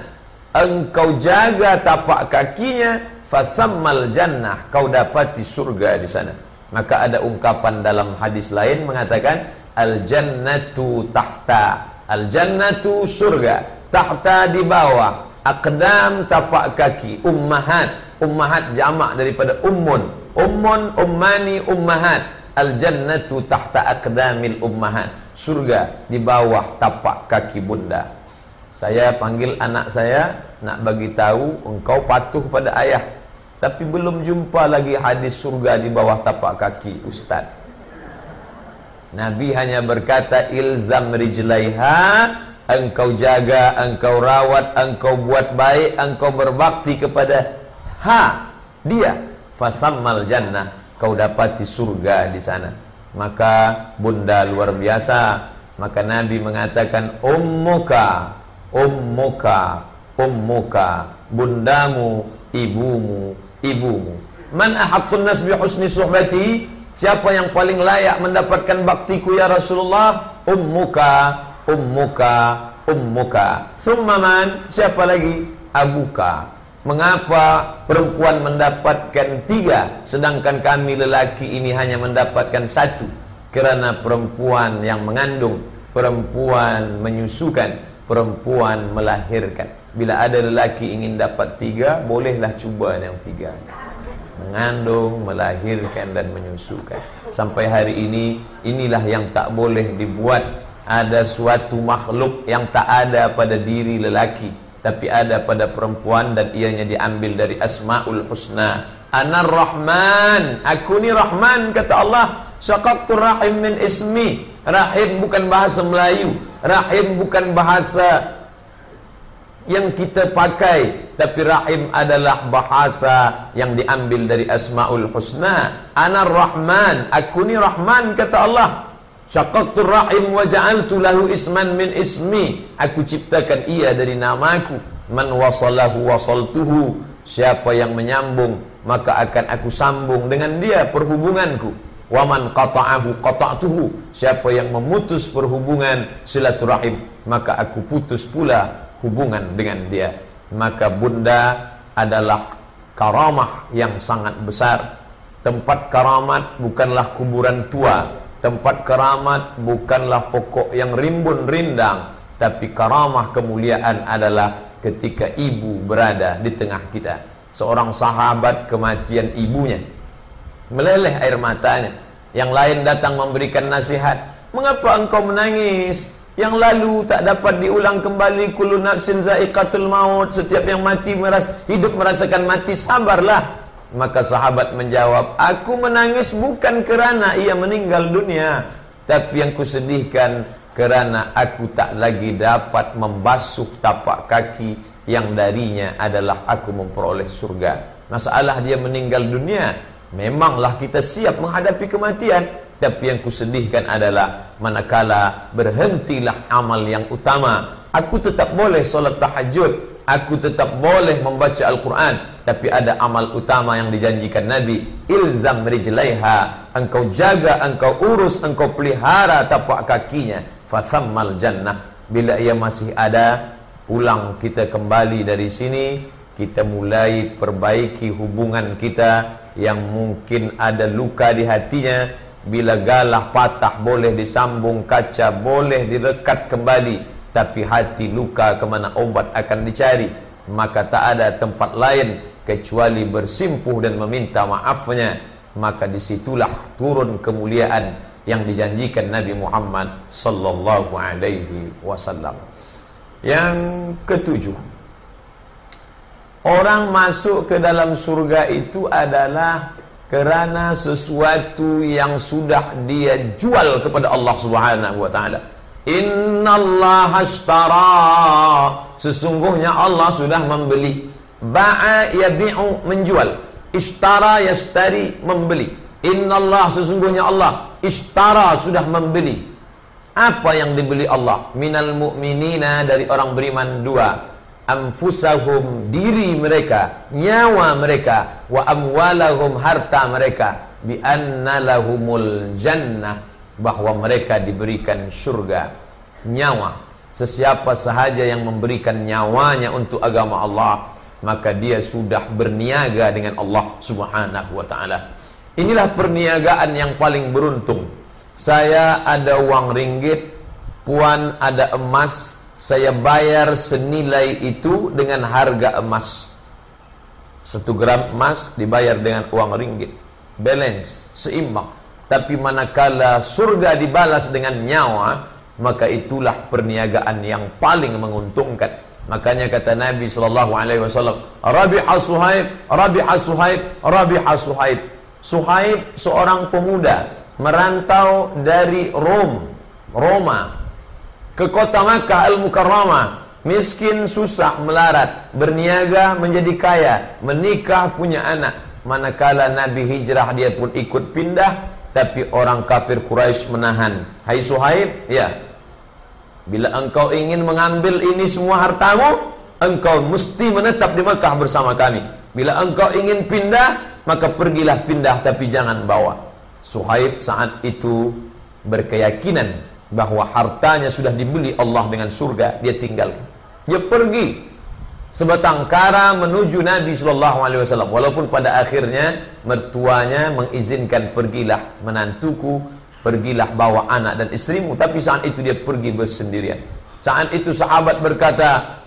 S1: Engkau jaga tapak kakinya, fathammal jannah. Kau dapati surga di sana. Maka ada ungkapan dalam hadis lain mengatakan al jannatu tahta. Al-jannatu surga Tahta di bawah Aqdam tapak kaki Ummahat. Ummahat jamak daripada ummun. Ummun, ummani, ummahat. Al-jannatu tahta aqdamil ummahat. Surga di bawah tapak kaki bunda Saya panggil anak saya Nak bagi tahu engkau patuh pada ayah. Tapi belum jumpa lagi hadis surga di bawah tapak kaki Ustaz. Nabi hanya berkata ilzam rijlaiha engkau jaga, engkau rawat, engkau buat baik, engkau berbakti kepada ha dia. Fasammal jannah kau dapati surga di sana. maka bunda luar biasa. Maka Nabi mengatakan ummuka ummuka ummuka bundamu ibumu ibumu. Man ahaqqun nas bi husni suhbati? Siapa yang paling layak mendapatkan baktiku ya Rasulullah? Ummuka ummuka ummuka. Thumma man? Siapa lagi? Abuka. Mengapa perempuan mendapatkan tiga Sedangkan kami lelaki ini hanya mendapatkan satu? Kerana perempuan yang mengandung Perempuan menyusukan Perempuan melahirkan. Bila ada lelaki ingin dapat tiga Bolehlah cuba yang tiga. Mengandung, melahirkan dan menyusukan. Sampai hari ini Inilah yang tak boleh dibuat. Ada suatu makhluk yang tak ada pada diri lelaki tapi ada pada perempuan dan ianya diambil dari asmaul husna. Anar rahman. Aku ni rahman kata Allah. Syaqaqtur rahim min ismi rahim bukan bahasa Melayu rahim bukan bahasa yang kita pakai tapi rahim adalah bahasa yang diambil dari asmaul husna anar rahman aku ni rahman kata Allah Syaqaqtu rahim wa ja'altu lahu isman min ismi. Aku ciptakan ia dari namaku. Man wasalahu wasaltuhu. Siapa yang menyambung, maka akan aku sambung dengan dia perhubunganku. Wa man qata'ahu qata'tuhu. Siapa yang memutus perhubungan silaturahim, maka aku putus pula hubungan dengan dia. Maka bunda adalah karamah yang sangat besar. Tempat karamat bukanlah kuburan tua tempat keramat bukanlah pokok yang rimbun rindang tapi karamah kemuliaan adalah ketika ibu berada di tengah kita seorang sahabat kematian ibunya meleleh air matanya yang lain datang memberikan nasihat. Mengapa engkau menangis? Yang lalu tak dapat diulang kembali kullu nafsin zaiqatul maut. Setiap yang mati meras hidup merasakan mati sabarlah. Maka sahabat menjawab, aku menangis bukan kerana ia meninggal dunia, tapi yang kusedihkan kerana aku tak lagi dapat membasuh tapak kaki yang darinya adalah aku memperoleh surga. Masalah dia meninggal dunia, memanglah kita siap menghadapi kematian, tapi yang kusedihkan adalah manakala berhentilah amal yang utama, aku tetap boleh solat tahajud, aku tetap boleh membaca Al-Quran, tapi ada amal utama yang dijanjikan Nabi. Ilzam rijlaiha. Engkau jaga engkau urus engkau pelihara tapak kakinya. Fasammal jannah. Bila ia masih ada pulang kita kembali dari sini. Kita mulai perbaiki hubungan kita yang mungkin ada luka di hatinya. Bila galah patah boleh disambung kaca boleh direkat kembali. Tapi hati luka kemana obat akan dicari. Maka tak ada tempat lain kecuali bersimpuh dan meminta maafnya. Maka disitulah turun kemuliaan yang dijanjikan Nabi Muhammad sallallahu alaihi wasallam. Yang ketujuh orang masuk ke dalam surga itu adalah kerana sesuatu yang sudah dia jual kepada Allah Subhanahu wa taala. Innallaha ashtara. Sesungguhnya Allah sudah membeli. Ba'a yabi'u menjual. Ishtara yastari membeli. Innallah sesungguhnya Allah ishtara sudah membeli. Apa yang dibeli Allah? Minal mu'minina dari orang beriman dua anfusahum diri mereka nyawa mereka wa amwalahum harta mereka bi anna lahumul jannah bahwa mereka diberikan surga nyawa sesiapa sahaja yang memberikan nyawanya untuk agama Allah maka dia sudah berniaga dengan Allah Subhanahu wa taala. Inilah perniagaan yang paling beruntung. Saya ada uang ringgit, puan ada emas, saya bayar senilai itu dengan harga emas. Satu gram emas dibayar dengan uang ringgit. Balance, seimbang. Tapi manakala surga dibalas dengan nyawa, maka itulah perniagaan yang paling menguntungkan. Makanya kata Nabi sallallahu alaihi wasallam, "Rabiha Suhaib, Rabiha Suhaib, Rabiha Suhaib." Suhaib seorang pemuda merantau dari Rom, Roma ke kota Makkah Al-Mukarramah. Miskin, susah, melarat, berniaga menjadi kaya, menikah punya anak. Manakala Nabi hijrah dia pun ikut pindah Tapi orang kafir Quraisy menahan. Hai Suhaib, ya. Bila engkau ingin mengambil ini semua hartamu, engkau mesti menetap di Mekah bersama kami. Bila engkau ingin pindah, maka pergilah pindah tapi jangan bawa. Suhaib saat itu berkeyakinan bahawa hartanya sudah dibeli Allah dengan surga, dia tinggal. Dia pergi sebatang kara menuju Nabi sallallahu alaihi wasallam. Walaupun pada akhirnya mertuanya mengizinkan pergilah menantuku pergilah bawa anak dan istrimu. Tapi saat itu dia pergi bersendirian. Saat itu sahabat berkata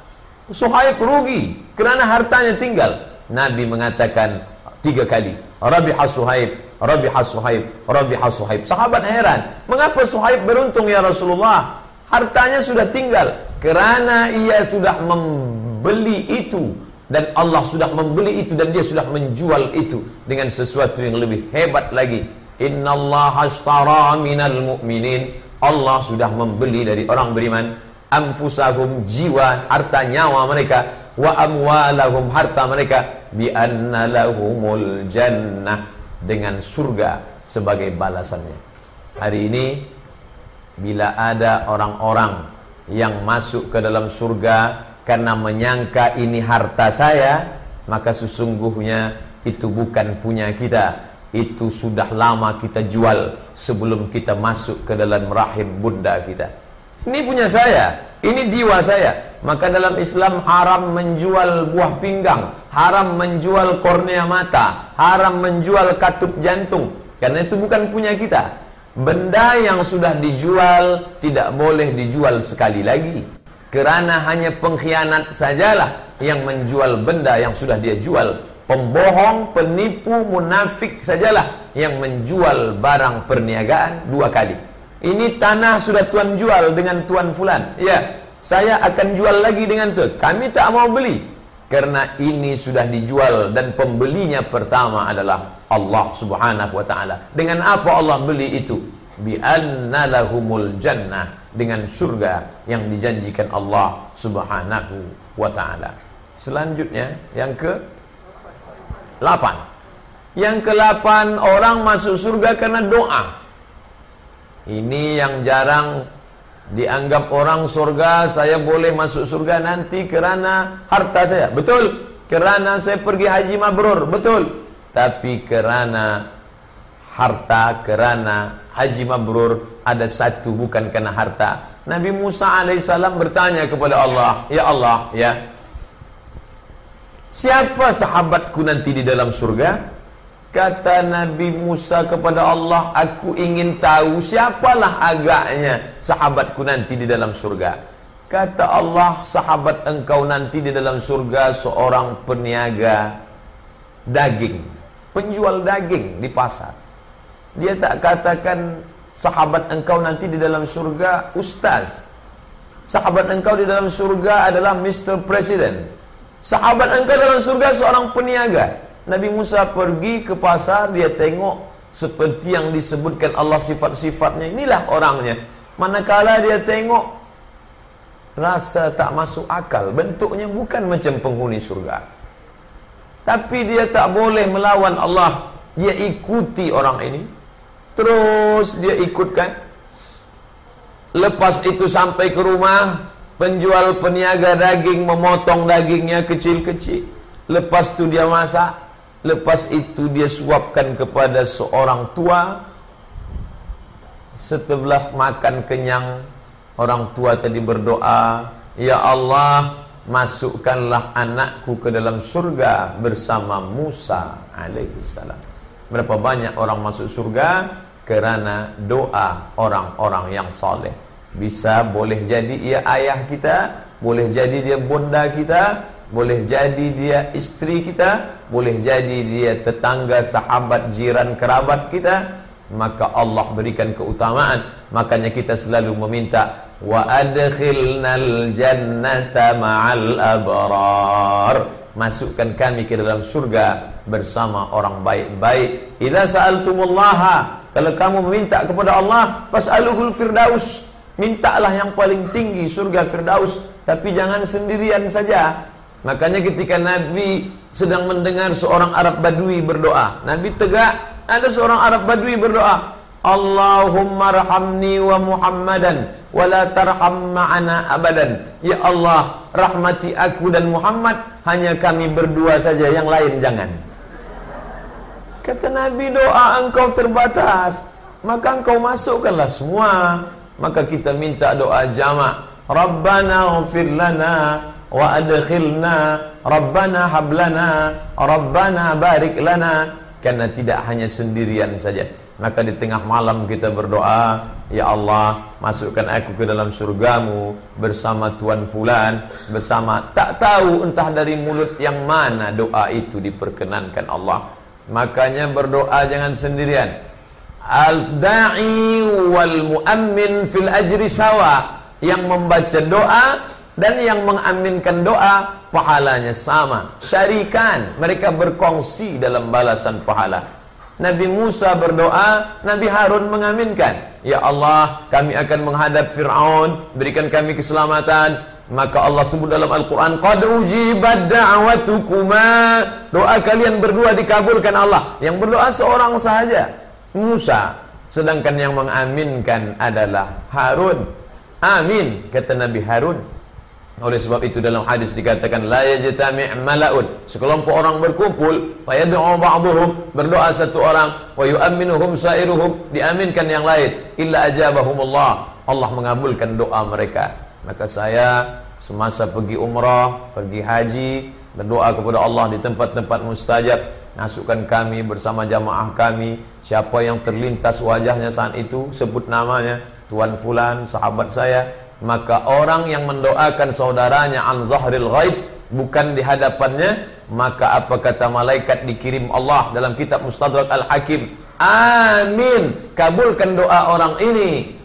S1: Suhaib rugi kerana hartanya tinggal. Nabi mengatakan tiga kali Rabi Suhaib Rabi Suhaib Rabi Suhaib. Sahabat heran mengapa Suhaib beruntung ya Rasulullah? Hartanya sudah tinggal kerana ia sudah mem beli itu. Dan Allah sudah membeli itu dan dia sudah menjual itu dengan sesuatu yang lebih hebat lagi. Innallaha ashtara minal mu'minin. Allah sudah membeli dari orang beriman anfusahum jiwa harta nyawa mereka wa amwalahum harta mereka. Bi anna lahumul jannah dengan surga sebagai balasannya. Hari ini bila ada orang-orang yang masuk ke dalam surga karena menyangka ini harta saya maka sesungguhnya itu bukan punya kita. Itu sudah lama kita jual sebelum kita masuk ke dalam rahim bunda kita ini punya saya. Ini jiwa saya. Maka dalam Islam haram menjual buah pinggang haram menjual kornea mata haram menjual katup jantung. Karena itu bukan punya kita. Benda yang sudah dijual tidak boleh dijual sekali lagi. Kerana hanya pengkhianat sajalah yang menjual benda yang sudah dia jual. Pembohong, penipu, munafik sajalah yang menjual barang perniagaan dua kali ini tanah sudah tuan jual dengan tuan fulan ya, saya akan jual lagi dengan tu kami tak mau beli kerana ini sudah dijual dan pembelinya pertama adalah Allah subhanahu wa ta'ala dengan apa Allah beli itu bi anna lahumul jannah dengan surga yang dijanjikan Allah Subhanahu wa taala. Selanjutnya yang ke 8. Yang ke-8 orang masuk surga karena doa. Ini yang jarang dianggap orang surga saya boleh masuk surga nanti kerana harta saya. Betul. Kerana saya pergi haji mabrur. Betul. Tapi kerana harta, kerana haji mabrur ada satu bukan karena harta. Nabi Musa alaihissalam bertanya kepada Allah, Ya Allah, ya. Siapa sahabatku nanti di dalam surga? Kata Nabi Musa kepada Allah, aku ingin tahu siapalah agaknya sahabatku nanti di dalam surga. Kata Allah, sahabat engkau nanti di dalam surga seorang peniaga daging, penjual daging di pasar. Dia tak katakan sahabat engkau nanti di dalam surga ustaz sahabat engkau di dalam surga adalah Mr. President sahabat engkau dalam surga seorang peniaga Nabi Musa pergi ke pasar dia tengok seperti yang disebutkan Allah sifat-sifatnya. Inilah orangnya. Manakala dia tengok rasa tak masuk akal. Bentuknya bukan macam penghuni surga tapi dia tak boleh melawan Allah. Dia ikuti orang ini. Terus dia ikutkan. Lepas itu sampai ke rumah Penjual peniaga daging memotong dagingnya kecil-kecil. Lepas itu dia masak Lepas itu dia suapkan kepada seorang tua. Setelah makan kenyang Orang tua tadi berdoa Ya Allah Masukkanlah anakku ke dalam surga Bersama Musa alaihissalam Berapa banyak orang masuk surga kerana doa orang-orang yang soleh. Bisa boleh jadi ia ayah kita, boleh jadi dia bunda kita, boleh jadi dia isteri kita, boleh jadi dia tetangga, sahabat, jiran, kerabat kita, maka Allah berikan keutamaan. Makanya kita selalu meminta wa adkhilnal jannata ma'al abrar. Masukkan kami ke dalam surga bersama orang baik-baik. Idza sa'altumullaha kalau kamu meminta kepada Allah, fas'aluhul firdaus. Mintalah yang paling tinggi surga firdaus, tapi jangan sendirian saja. Makanya ketika Nabi sedang mendengar seorang Arab Badui berdoa, Nabi tegak, ada seorang Arab Badui berdoa, Allahumma rahamni wa Muhammadan wa la tarham ma'ana abadan. Ya Allah, rahmati aku dan Muhammad, hanya kami berdua saja, yang lain jangan. Kata Nabi, doa engkau terbatas, maka engkau masukkanlah semua. Maka kita minta doa jamak. Rabbana ghafir lana wa adkhilna Rabbana hablana Rabbana barik lana karena tidak hanya sendirian saja. Maka di tengah malam kita berdoa ya Allah masukkan aku ke dalam surgamu bersama tuan fulan bersama tak tahu entah dari mulut yang mana doa itu diperkenankan Allah. Makanya berdoa jangan sendirian. Al da'i wal muammin fil ajri sawa yang membaca doa dan yang mengaminkan doa pahalanya sama syarikan mereka berkongsi dalam balasan pahala Nabi Musa berdoa, Nabi Harun mengaminkan. Ya Allah, kami akan menghadap Fir'aun, berikan kami keselamatan. Maka Allah sebut dalam Al-Quran, Qad ujibat da'watukuma. Doa kalian berdua dikabulkan Allah. Yang berdoa seorang sahaja, Musa. Sedangkan yang mengaminkan adalah Harun. Amin, kata Nabi Harun. Oleh sebab itu dalam hadis dikatakan la yajtami' malaun. Sekelompok orang berkumpul, fa yad'u ba'dhum, berdoa satu orang, wa yu'minuhum sa'iruhum, diaminkan yang lain, illa ajabahumullah. Allah mengabulkan doa mereka. Maka saya semasa pergi umrah, pergi haji, berdoa kepada Allah di tempat-tempat mustajab, masukkan kami bersama jamaah kami, siapa yang terlintas wajahnya saat itu, sebut namanya, tuan fulan, sahabat saya, maka orang yang mendoakan saudaranya an zahril ghaib bukan di hadapannya maka apa kata malaikat dikirim Allah dalam kitab Mustadrak Al-Hakim? Amin. Kabulkan doa orang ini.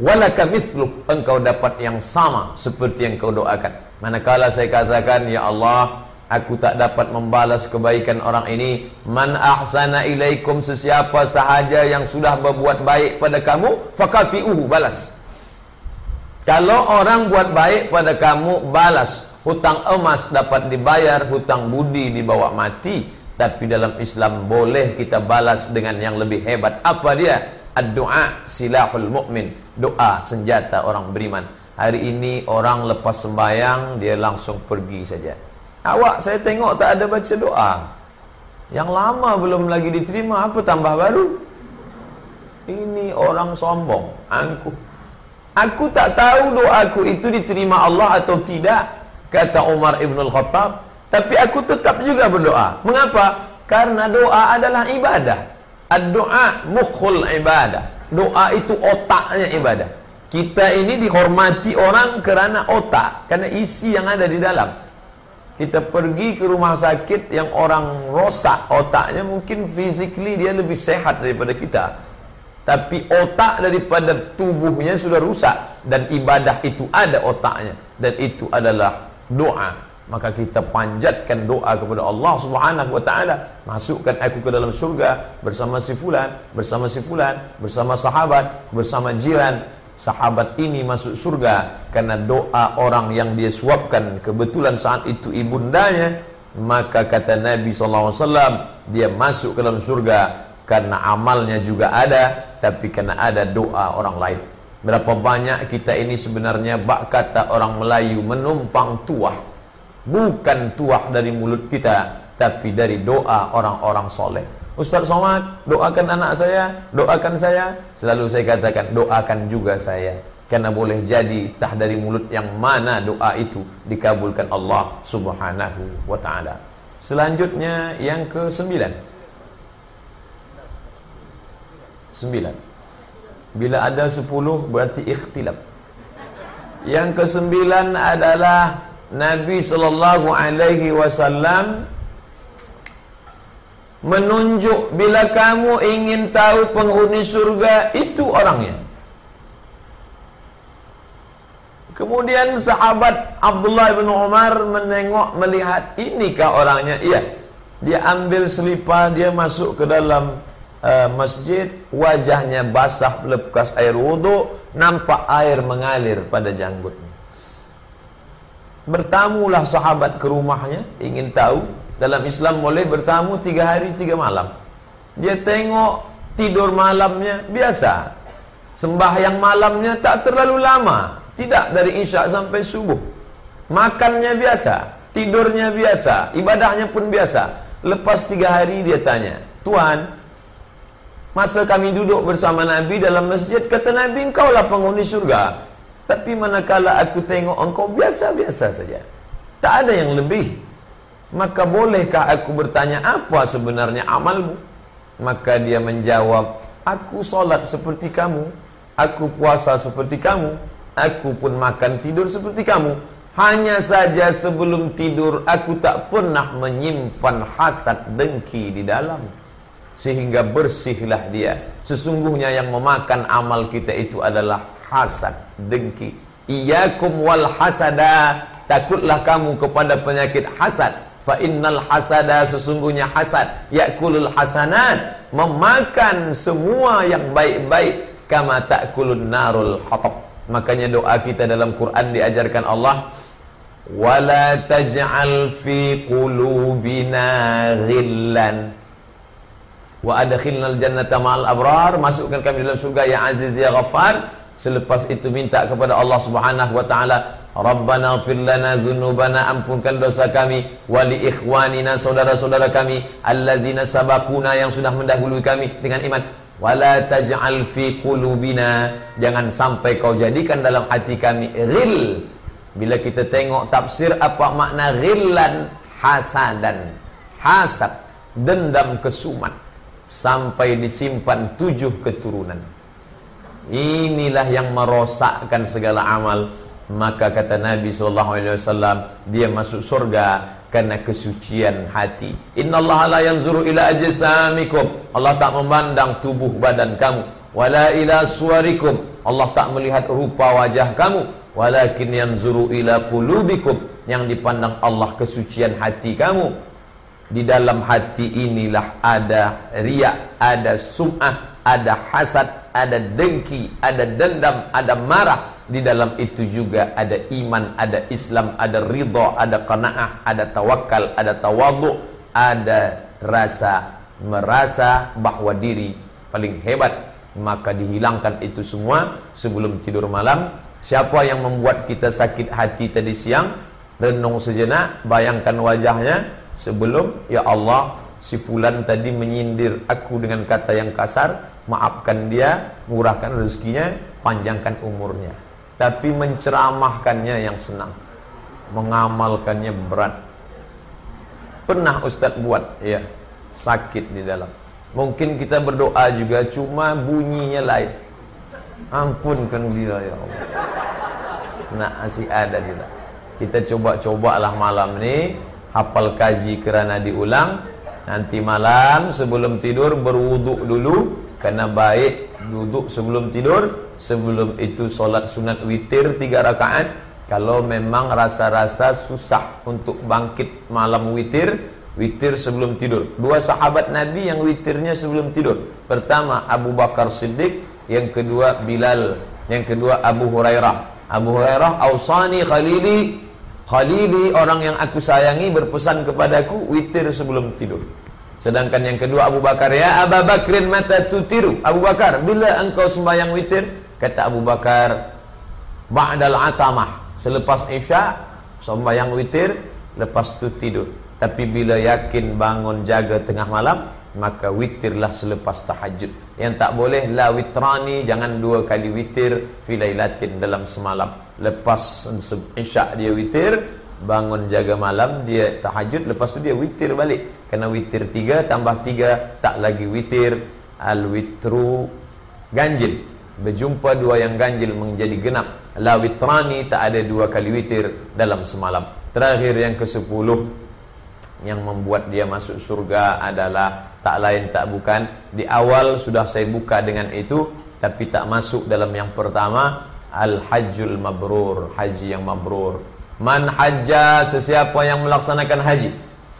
S1: Walaka mithlu engkau dapat yang sama seperti yang kau doakan. Manakala saya katakan ya Allah aku tak dapat membalas kebaikan orang ini. Man ahsana ilaikum sesiapa sahaja yang sudah berbuat baik pada kamu fakafiuhu balas kalau orang buat baik pada kamu balas. Hutang emas dapat dibayar Hutang budi dibawa mati. Tapi dalam Islam boleh kita balas dengan yang lebih hebat. Apa dia? Ad-du'a silahul mu'min. Doa senjata orang beriman. Hari ini orang lepas sembayang Dia langsung pergi saja. Awak saya tengok tak ada baca doa. Yang lama belum lagi diterima Apa tambah baru? Ini orang sombong. Angkuh Aku tak tahu doaku itu diterima Allah atau tidak Kata Umar Ibn Al-Khattab. Tapi aku tetap juga berdoa. Mengapa? Karena doa adalah ibadah. Ad-doa mukhul ibadah. Doa itu otaknya ibadah. Kita ini dihormati orang kerana otak Karena isi yang ada di dalam. Kita pergi ke rumah sakit yang orang rosak otaknya Mungkin physically dia lebih sehat daripada kita tapi otak daripada tubuhnya sudah rusak dan ibadah itu ada otaknya. Dan itu adalah doa. Maka kita panjatkan doa kepada Allah Subhanahu wa taala. Masukkan aku ke dalam surga bersama si fulan bersama si fulan bersama sahabat bersama jiran. Sahabat ini masuk surga karena doa orang yang dia suapkan kebetulan saat itu ibundanya. Maka kata Nabi wasallam dia masuk ke dalam surga karena amalnya juga ada tapi karena ada doa orang lain. Berapa banyak kita ini sebenarnya bak kata orang Melayu menumpang tuah. Bukan tuah dari mulut kita tapi dari doa orang-orang soleh. Ustaz Somad doakan anak saya doakan saya. Selalu saya katakan doakan juga saya. Karena boleh jadi tah dari mulut yang mana doa itu dikabulkan Allah Subhanahu wa taala. Selanjutnya yang ke sembilan Sembilan Bila ada sepuluh berarti ikhtilaf Yang kesembilan adalah Nabi wasallam menunjuk bila kamu ingin tahu penghuni surga itu orangnya. Kemudian sahabat Abdullah bin Umar menengok melihat inikah orangnya? Iya. Dia ambil selipar, dia masuk ke dalam uh, masjid wajahnya basah lepas air wudu nampak air mengalir pada janggutnya bertamulah sahabat ke rumahnya ingin tahu dalam Islam boleh bertamu tiga hari tiga malam dia tengok Tidur malamnya biasa. Sembahyang malamnya tak terlalu lama. Tidak dari isyak sampai subuh. Makannya biasa. Tidurnya biasa. Ibadahnya pun biasa. Lepas tiga hari dia tanya. Tuan, masa kami duduk bersama Nabi dalam masjid, kata Nabi, engkau lah penghuni surga. Tapi manakala aku tengok engkau biasa-biasa saja. Tak ada yang lebih. Maka bolehkah aku bertanya apa sebenarnya amalmu? Maka dia menjawab, aku solat seperti kamu. Aku puasa seperti kamu Aku pun makan tidur seperti kamu Hanya saja sebelum tidur Aku tak pernah menyimpan hasad dengki di dalam Sehingga bersihlah dia. Sesungguhnya yang memakan amal kita itu adalah hasad dengki. Iyakum wal hasada. Takutlah kamu kepada penyakit hasad. Fa innal hasada sesungguhnya hasad. Yakulul hasanat. Memakan semua yang baik-baik. Kama ta'kulun narul hatab. Makanya doa kita dalam Quran diajarkan Allah wala taj'al fi qulubina ghillan wa adkhilnal jannata ma'al abrar. Masukkan kami dalam surga ya aziz ya ghaffar. Selepas itu minta kepada Allah Subhanahu wa taala Rabbana ighfir lana dzunubana ampunkan dosa kami. Wali ikhwanina saudara-saudara kami allazina sabaquna yang sudah mendahului kami dengan iman. Wala taj'al fi qulubina. Jangan sampai kau jadikan dalam hati kami ghil. Bila kita tengok tafsir apa makna ghillan? Hasadan. Hasad. Dendam kesumat sampai disimpan tujuh keturunan inilah yang merosakkan segala amal maka kata Nabi SAW dia masuk surga karena kesucian hati. Innallaha la yanzuru ila ajsamikum. Allah tak memandang tubuh badan kamu. Wala ila suwarikum. Allah tak melihat rupa wajah kamu. Walakin yanzuru ila qulubikum. Yang dipandang Allah kesucian hati kamu. Di dalam hati inilah ada riak, ada sum'ah, ada hasad, ada dengki, ada dendam, ada marah, di dalam itu juga ada iman, ada Islam, ada ridha, ada qanaah, ada tawakal, ada tawadhu, ada rasa merasa bahawa diri paling hebat. Maka dihilangkan itu semua sebelum tidur malam. Siapa yang membuat kita sakit hati tadi siang, renung sejenak, bayangkan wajahnya sebelum ya Allah si fulan tadi menyindir aku dengan kata yang kasar, maafkan dia, murahkan rezekinya, panjangkan umurnya. Tapi menceramahkannya yang senang. Mengamalkannya berat. Pernah ustaz buat? Ya sakit di dalam. Mungkin kita berdoa juga cuma bunyinya lain. Ampunkan dia ya Allah. Nak masih ada kita kita coba-cobalah malam ni hafal kaji kerana diulang. Nanti malam sebelum tidur berwuduk dulu. Karena baik duduk sebelum tidur. Sebelum itu solat sunat witir tiga rakaat. Kalau memang rasa-rasa susah untuk bangkit malam witir witir sebelum tidur. Dua sahabat nabi yang witirnya sebelum tidur. Pertama Abu Bakar Siddiq. Yang kedua Bilal. Yang kedua Abu Hurairah. Abu Hurairah ausani khalili khalili orang yang aku sayangi berpesan kepadaku witir sebelum tidur. Sedangkan yang kedua Abu Bakar ya Abu Bakrin mata tutiru Abu Bakar bila engkau sembahyang witir? Kata Abu Bakar Ba'dal atamah. Selepas isya Sembayang witir Lepas itu tidur. Tapi bila yakin bangun jaga tengah malam Maka witirlah selepas tahajud. Yang tak boleh La witrani Jangan dua kali witir Filailatin dalam semalam. Lepas isya dia witir Bangun jaga malam Dia tahajud Lepas itu dia witir balik. Kena witir tiga Tambah tiga Tak lagi witir. Al-witru Ganjil. Berjumpa dua yang ganjil menjadi genap. La witrani tak ada dua kali witir dalam semalam. Terakhir yang ke sepuluh yang membuat dia masuk surga adalah tak lain tak bukan. Di awal sudah saya buka dengan itu tapi tak masuk dalam yang pertama al hajjul mabrur haji yang mabrur. Man hajja sesiapa yang melaksanakan haji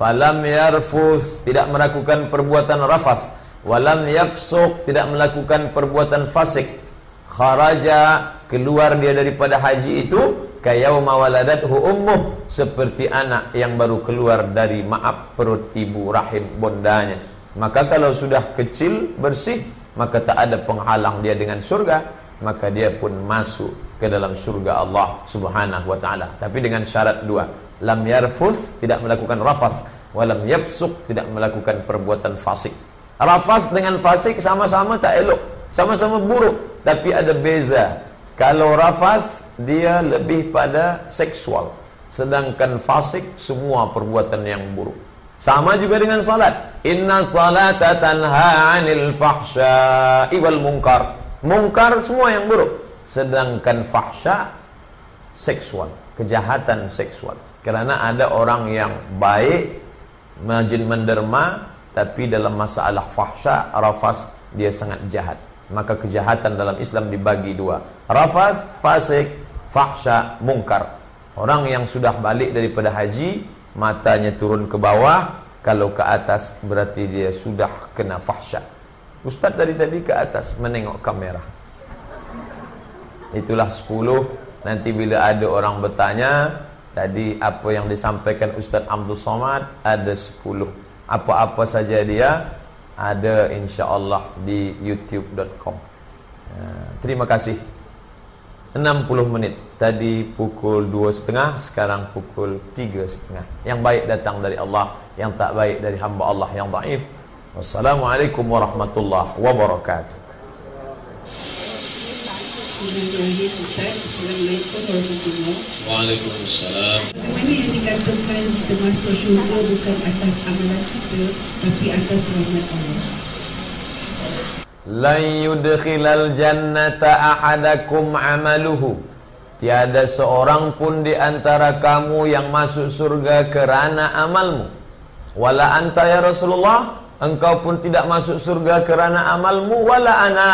S1: falam yarfus tidak melakukan perbuatan rafas. Walam yafsuq tidak melakukan perbuatan fasik. Kharaja keluar dia daripada haji itu kayauma waladathu ummuh seperti anak yang baru keluar dari maaf perut ibu rahim bondanya maka kalau sudah kecil bersih maka tak ada penghalang dia dengan surga maka dia pun masuk ke dalam surga Allah Subhanahu wa taala. Tapi dengan syarat dua lam yarfus tidak melakukan rafas walam yafsuk tidak melakukan perbuatan fasik. Rafas dengan fasik sama-sama tak elok sama-sama buruk. Tapi ada beza. Kalau rafas dia lebih pada seksual. Sedangkan fasik semua perbuatan yang buruk sama juga dengan salat inna salata tanha 'anil fahsya'i wal munkar Mungkar semua yang buruk. Sedangkan fahsya seksual, kejahatan seksual. Kerana ada orang yang baik, majin menderma, tapi dalam masalah fahsya, rafas, dia sangat jahat. Maka kejahatan dalam Islam dibagi dua. Rafas, fasik, fahsya, mungkar. Orang yang sudah balik daripada haji, matanya turun ke bawah, kalau ke atas berarti dia sudah kena fahsya. Ustaz dari tadi ke atas menengok kamera. Itulah 10. Nanti bila ada orang bertanya, tadi apa yang disampaikan Ustaz Abdul Somad ada 10. Apa-apa saja dia ada insya-Allah di youtube.com. Ya, terima kasih. 60 menit. Tadi pukul 2.30, sekarang pukul 3.30. Yang baik datang dari Allah, yang tak baik dari hamba Allah yang dhaif. Wassalamualaikum warahmatullahi wabarakatuh.
S2: Waalaikumsalam. Mana yang dikatakan kita masuk syurga bukan atas amalan kita, tapi atas rahmat Allah.
S1: Lan yudkhilal jannata ahadakum amaluhu. Tiada seorang pun di antara kamu yang masuk surga kerana amalmu. Wala anta ya Rasulullah Engkau pun tidak masuk surga kerana amalmu wala ana.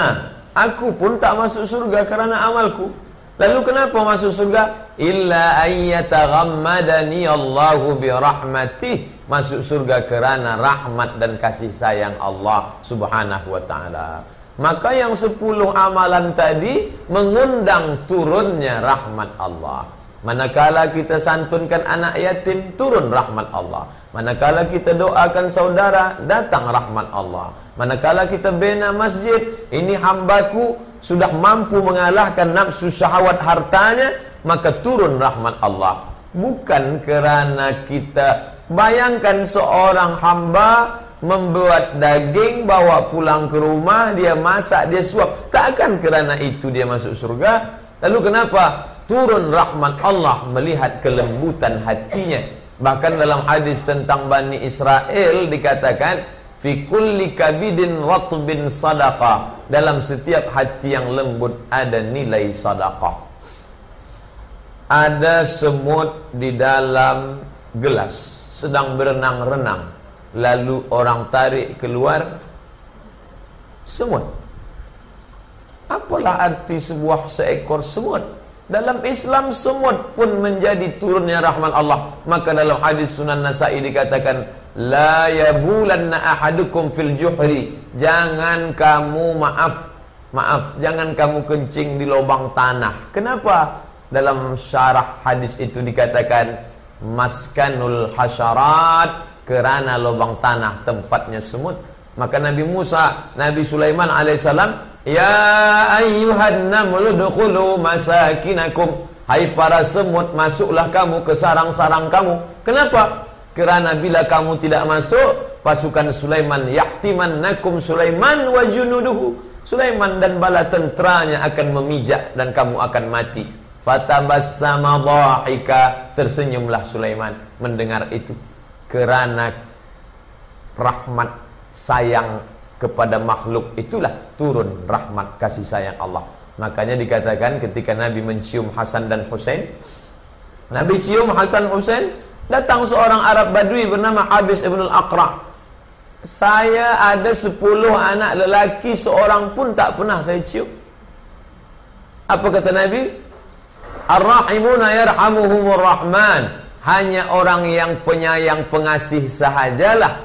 S1: Aku pun tak masuk surga kerana amalku. Lalu kenapa masuk surga? Illa ayyataghammadani Allahu bi rahmatih. Masuk surga kerana rahmat dan kasih sayang Allah Subhanahu wa taala. Maka yang sepuluh amalan tadi mengundang turunnya rahmat Allah. Manakala kita santunkan anak yatim turun rahmat Allah. Manakala kita doakan saudara, datang rahmat Allah. Manakala kita bina masjid, ini hambaku sudah mampu mengalahkan nafsu syahwat hartanya, maka turun rahmat Allah. Bukan kerana kita bayangkan seorang hamba membuat daging bawa pulang ke rumah, dia masak, dia suap. Takkan kerana itu dia masuk surga. Lalu kenapa? Turun rahmat Allah melihat kelembutan hatinya. Bahkan dalam hadis tentang Bani Israel dikatakan fi kulli kabidin ratbin sadaqah. Dalam setiap hati yang lembut ada nilai sadaqah. Ada semut di dalam gelas sedang berenang-renang. Lalu orang tarik keluar semut. Apalah arti sebuah seekor semut? Dalam Islam semut pun menjadi turunnya rahmat Allah. Maka dalam hadis Sunan Nasa'i dikatakan la yabulanna ahadukum fil juhri. Jangan kamu maaf maaf, jangan kamu kencing di lubang tanah. Kenapa? Dalam syarah hadis itu dikatakan maskanul hasyarat kerana lubang tanah tempatnya semut. Maka Nabi Musa, Nabi Sulaiman alaihissalam Ya ayyuhan namlu dukhulu masakinakum Hai para semut masuklah kamu ke sarang-sarang kamu Kenapa? Kerana bila kamu tidak masuk Pasukan Sulaiman Yahtiman nakum Sulaiman wa junuduhu Sulaiman dan bala tenteranya akan memijak Dan kamu akan mati Fatabassama dhahika Tersenyumlah Sulaiman Mendengar itu Kerana Rahmat Sayang kepada makhluk itulah turun rahmat kasih sayang Allah. Makanya dikatakan ketika Nabi mencium Hasan dan Husain, Nabi cium Hasan Husain, datang seorang Arab Badui bernama Habis ibn al-Aqra. Saya ada sepuluh anak lelaki, seorang pun tak pernah saya cium. Apa kata Nabi? Ar-Rahimuna yarhamuhumur Rahman. Hanya orang yang penyayang pengasih sahajalah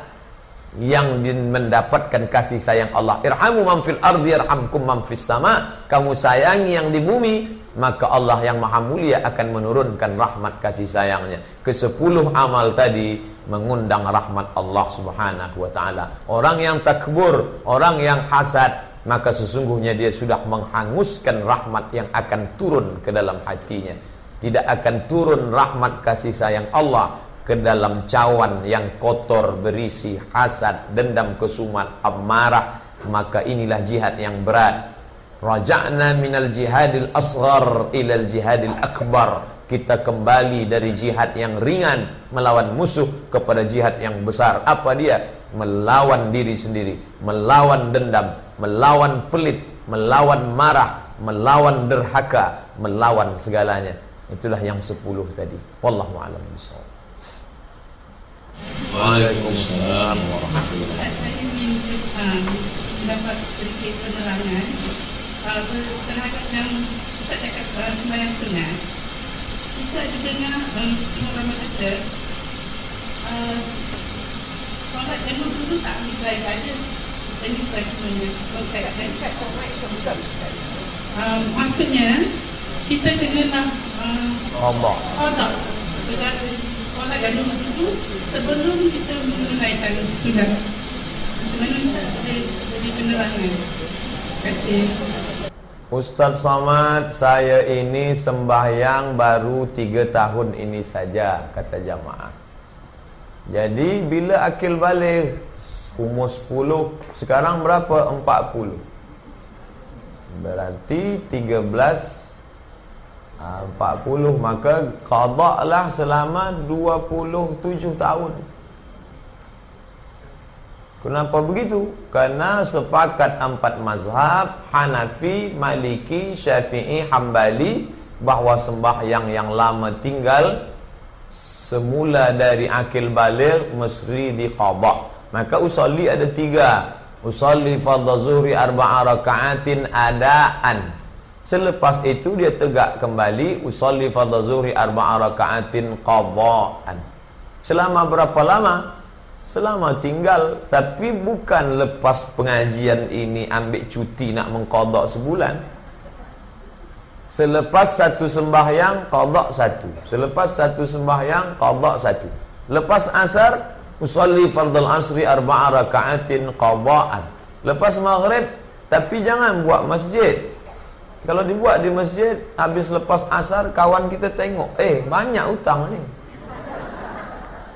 S1: yang mendapatkan kasih sayang Allah. Irhamu man fil ardi yarhamkum man fis sama. Kamu sayangi yang di bumi, maka Allah yang Maha Mulia akan menurunkan rahmat kasih sayangnya. Kesepuluh amal tadi mengundang rahmat Allah Subhanahu wa taala. Orang yang takbur, orang yang hasad, maka sesungguhnya dia sudah menghanguskan rahmat yang akan turun ke dalam hatinya. Tidak akan turun rahmat kasih sayang Allah ke dalam cawan yang kotor berisi hasad dendam kesumat amarah. Maka inilah jihad yang berat. Raja'na minal jihadil asghar ilal jihadil akbar. Kita kembali dari jihad yang ringan melawan musuh kepada jihad yang besar. Apa dia? Melawan diri sendiri melawan dendam melawan pelit melawan marah melawan derhaka melawan segalanya itulah yang sepuluh tadi wallahu a'lam bishawab
S2: Waalaikumsalam warahmatullahi wabarakatuh. Saya ingin mendapat sedikit penerangan uh, terhadap yang Ustaz cakap uh, sembahyang sunat. Ustaz dengar um, pengalaman kata uh, solat jenuh dulu tak habis lagi ada dan juga sebenarnya um, maksudnya kita kena uh,
S1: Allah
S2: Allah sudah solat jenuh dulu sebelum kita menunaikan sudah sebenarnya jadi penerangan terima kasih.
S1: Ustaz Somad, saya ini sembahyang baru tiga tahun ini saja, kata jamaah. Jadi, bila akil balik, umur sepuluh, sekarang berapa? Empat puluh. Berarti tiga belas, ah, empat puluh, maka qadaklah selama dua puluh tujuh tahun. Kenapa begitu? Karena sepakat empat mazhab Hanafi, Maliki, Syafi'i, Hambali bahawa sembahyang yang lama tinggal semula dari akil balik mesti diqada. Maka usolli ada tiga. Usolli fardhu zuhri arba'a raka'atin adaan. Selepas itu dia tegak kembali usolli fardhu zuhri arba'a raka'atin qadaan. Selama berapa lama? Selama tinggal Tapi bukan lepas pengajian ini Ambil cuti nak mengkodok sebulan Selepas satu sembahyang Kodok satu Selepas satu sembahyang Kodok satu Lepas asar Usalli fardal asri arba'a raka'atin qadaan Lepas maghrib Tapi jangan buat masjid. Kalau dibuat di masjid Habis lepas asar Kawan kita tengok Eh banyak hutang ni.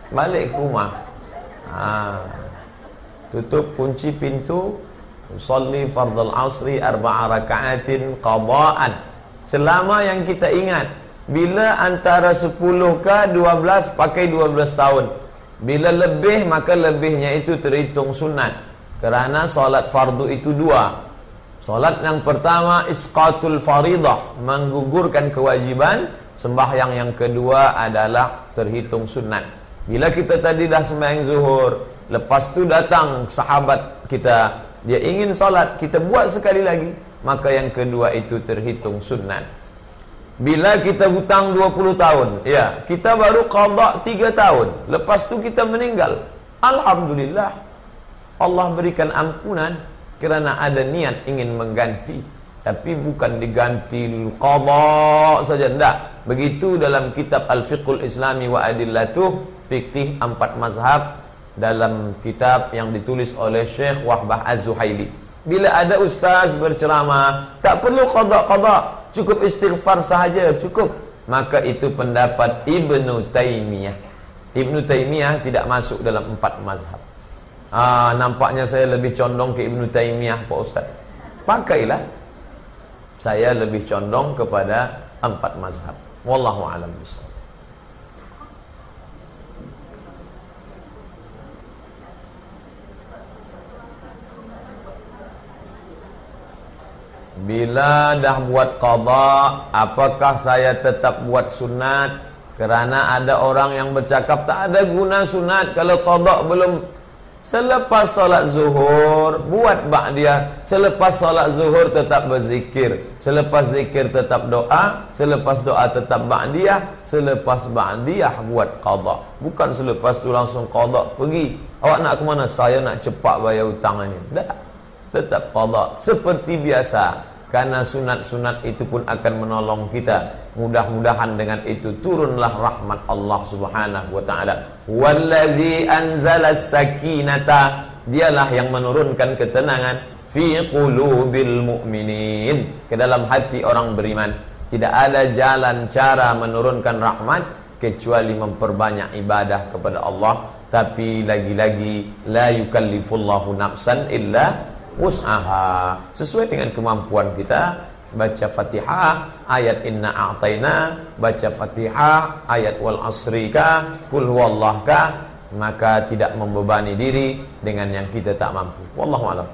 S1: Balik ke rumah. Ha. Tutup kunci pintu Usalli fardal asri Arba'a raka'atin qada'an Selama yang kita ingat Bila antara 10 ke 12 Pakai 12 tahun Bila lebih maka lebihnya itu terhitung sunat. Kerana solat fardu itu dua. Solat yang pertama Isqatul faridah Menggugurkan kewajiban. Sembahyang yang kedua adalah Terhitung sunat. Bila kita tadi dah sembahyang zuhur Lepas tu datang sahabat kita. Dia ingin solat Kita buat sekali lagi. Maka yang kedua itu terhitung sunat Bila kita hutang 20 tahun Ya Kita baru qadha 3 tahun. Lepas tu kita meninggal. Alhamdulillah. Allah berikan ampunan Kerana ada niat ingin mengganti. Tapi bukan diganti qadha saja Tidak Begitu dalam kitab Al-Fiqhul Islami wa Adillatuh fikih empat mazhab dalam kitab yang ditulis oleh Syekh Wahbah Az-Zuhaili. Bila ada ustaz berceramah, tak perlu qada-qada, cukup istighfar sahaja, cukup. Maka itu pendapat Ibnu Taimiyah. Ibnu Taimiyah tidak masuk dalam empat mazhab. Ah, nampaknya saya lebih condong ke Ibnu Taimiyah, Pak Ustaz. Pakailah. Saya lebih condong kepada empat mazhab. Wallahu a'lam Bila dah buat qada Apakah saya tetap buat sunat? Kerana ada orang yang bercakap Tak ada guna sunat Kalau qada belum. Selepas solat zuhur Buat ba'diyah Selepas solat zuhur tetap berzikir. Selepas zikir tetap doa. Selepas doa tetap ba'diyah. Selepas ba'diyah buat qada Bukan selepas tu langsung qada Pergi. Awak nak ke mana? Saya nak cepat bayar hutang ini Tak tetap qada seperti biasa. Karena sunat-sunat itu pun akan menolong kita. Mudah-mudahan dengan itu turunlah rahmat Allah Subhanahu wa taala. Wallazi anzala sakinata. Dialah yang menurunkan ketenangan. Fi qulubil mu'minin. Ke dalam hati orang beriman. Tidak ada jalan cara menurunkan rahmat kecuali memperbanyak ibadah kepada Allah. Tapi lagi-lagi la yukallifullahu nafsan illa wus'aha sesuai dengan kemampuan kita baca Fatihah ayat inna a'taina baca Fatihah ayat wal asri ka kul huwallah ka maka tidak membebani diri dengan yang kita tak mampu wallahu alam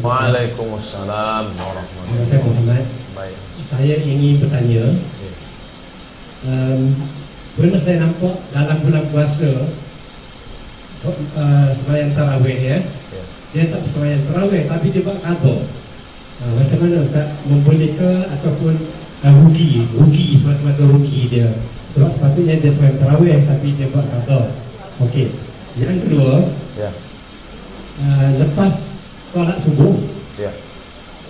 S1: Waalaikumsalam warahmatullahi
S3: wabarakatuh. Baik. Saya ingin bertanya. Um, pernah saya nampak dalam bulan puasa so, uh, tarawih ya. Dia tak sembahyang tarawih tapi dia buat qada. Uh, macam mana Ustaz memboleh ke ataupun uh, rugi, rugi semata-mata rugi dia. Sebab sepatutnya dia sembahyang tarawih tapi dia buat qada. Okey. Yang kedua, ya. Uh, lepas solat subuh ya.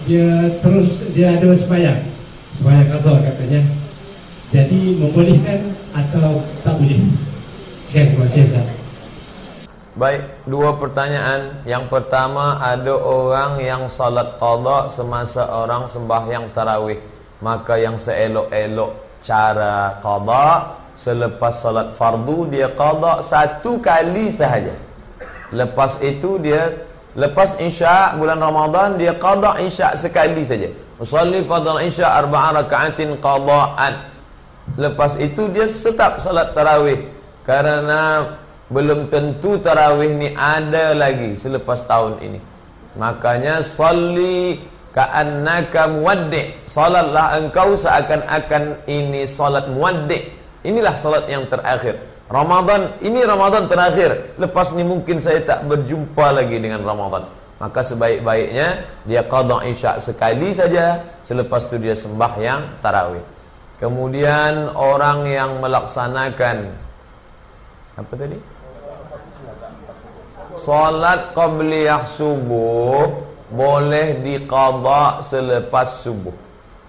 S3: dia terus dia ada sembahyang sembahyang qada katanya jadi membolehkan atau tak boleh sekian terima kasih
S1: Baik, dua pertanyaan. Yang pertama, ada orang yang salat qada semasa orang sembahyang tarawih. Maka yang seelok-elok cara qada selepas salat fardu dia qada satu kali sahaja. Lepas itu dia Lepas Isya bulan Ramadan dia qada Isya sekali saja. Usalli fardhu Isya arba'a raka'atin qada'an. Lepas itu dia tetap salat tarawih karena belum tentu tarawih ni ada lagi selepas tahun ini. Makanya salli ka'annaka muwaddi'. Salatlah engkau seakan-akan ini salat muwaddi'. Inilah salat yang terakhir. Ramadan ini Ramadan terakhir. Lepas ni mungkin saya tak berjumpa lagi dengan Ramadan. Maka sebaik-baiknya dia qada isya sekali saja, selepas tu dia sembahyang tarawih. Kemudian orang yang melaksanakan apa tadi? Salat qabliyah subuh boleh diqada selepas subuh.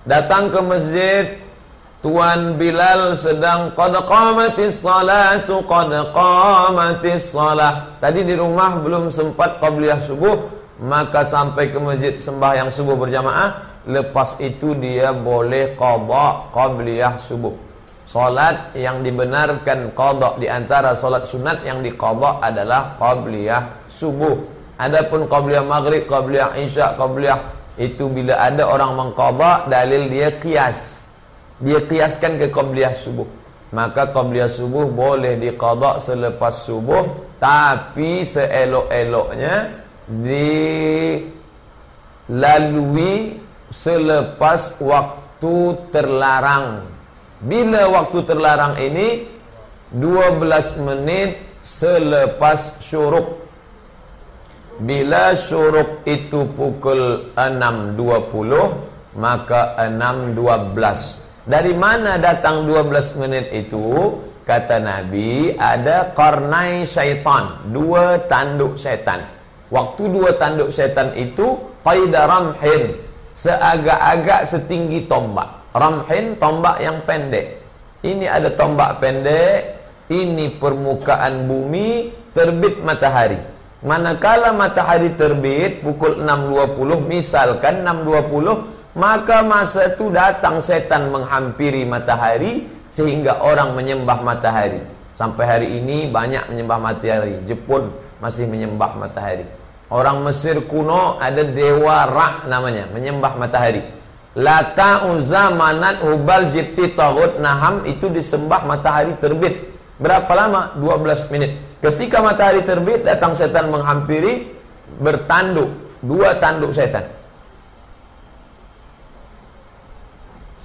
S1: Datang ke masjid Tuan Bilal sedang qad qamatis salatu qad qamatis salah. Tadi di rumah belum sempat qabliyah subuh, maka sampai ke masjid sembahyang subuh berjamaah, lepas itu dia boleh qada qabliyah subuh. Salat yang dibenarkan qada di antara salat sunat yang diqada adalah qabliyah subuh. Adapun qabliyah maghrib, qabliyah isya, qabliyah itu bila ada orang mengqada dalil dia qiyas dia kiaskan ke qabliyah subuh. Maka qabliyah subuh boleh diqada selepas subuh tapi seelok-eloknya dilalui selepas waktu terlarang bila waktu terlarang ini 12 menit selepas syuruk bila syuruk itu pukul 6.20 maka 6.12 dari mana datang 12 menit itu? Kata Nabi, ada karnai syaitan, dua tanduk syaitan. Waktu dua tanduk syaitan itu qaida ramhin, seagak-agak setinggi tombak. Ramhin tombak yang pendek. Ini ada tombak pendek, ini permukaan bumi, terbit matahari. Manakala matahari terbit pukul 6.20, misalkan 6.20 Maka masa itu datang setan menghampiri matahari Sehingga orang menyembah matahari Sampai hari ini banyak menyembah matahari Jepun masih menyembah matahari Orang Mesir kuno ada Dewa Ra namanya Menyembah matahari Lata Uzza Manat Hubal Jipti Tawud Naham Itu disembah matahari terbit Berapa lama? 12 menit Ketika matahari terbit datang setan menghampiri Bertanduk Dua tanduk setan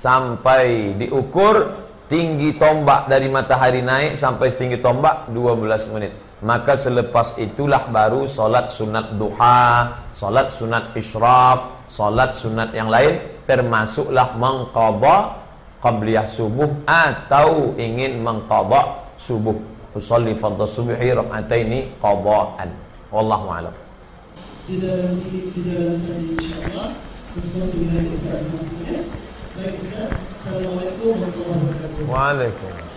S1: sampai diukur tinggi tombak dari matahari naik sampai setinggi tombak 12 menit. Maka selepas itulah baru solat sunat duha, solat sunat isyraq, solat sunat yang lain termasuklah mengqadha qabliyah subuh atau ingin mengqadha subuh. Usolli fardhu subhi rak'ataini. Wallahu a'lam. Tidak tidak insyaallah. Bismillahirrahmanirrahim. Baik Ustaz, Assalamualaikum warahmatullahi wabarakatuh. Waalaikumsalam.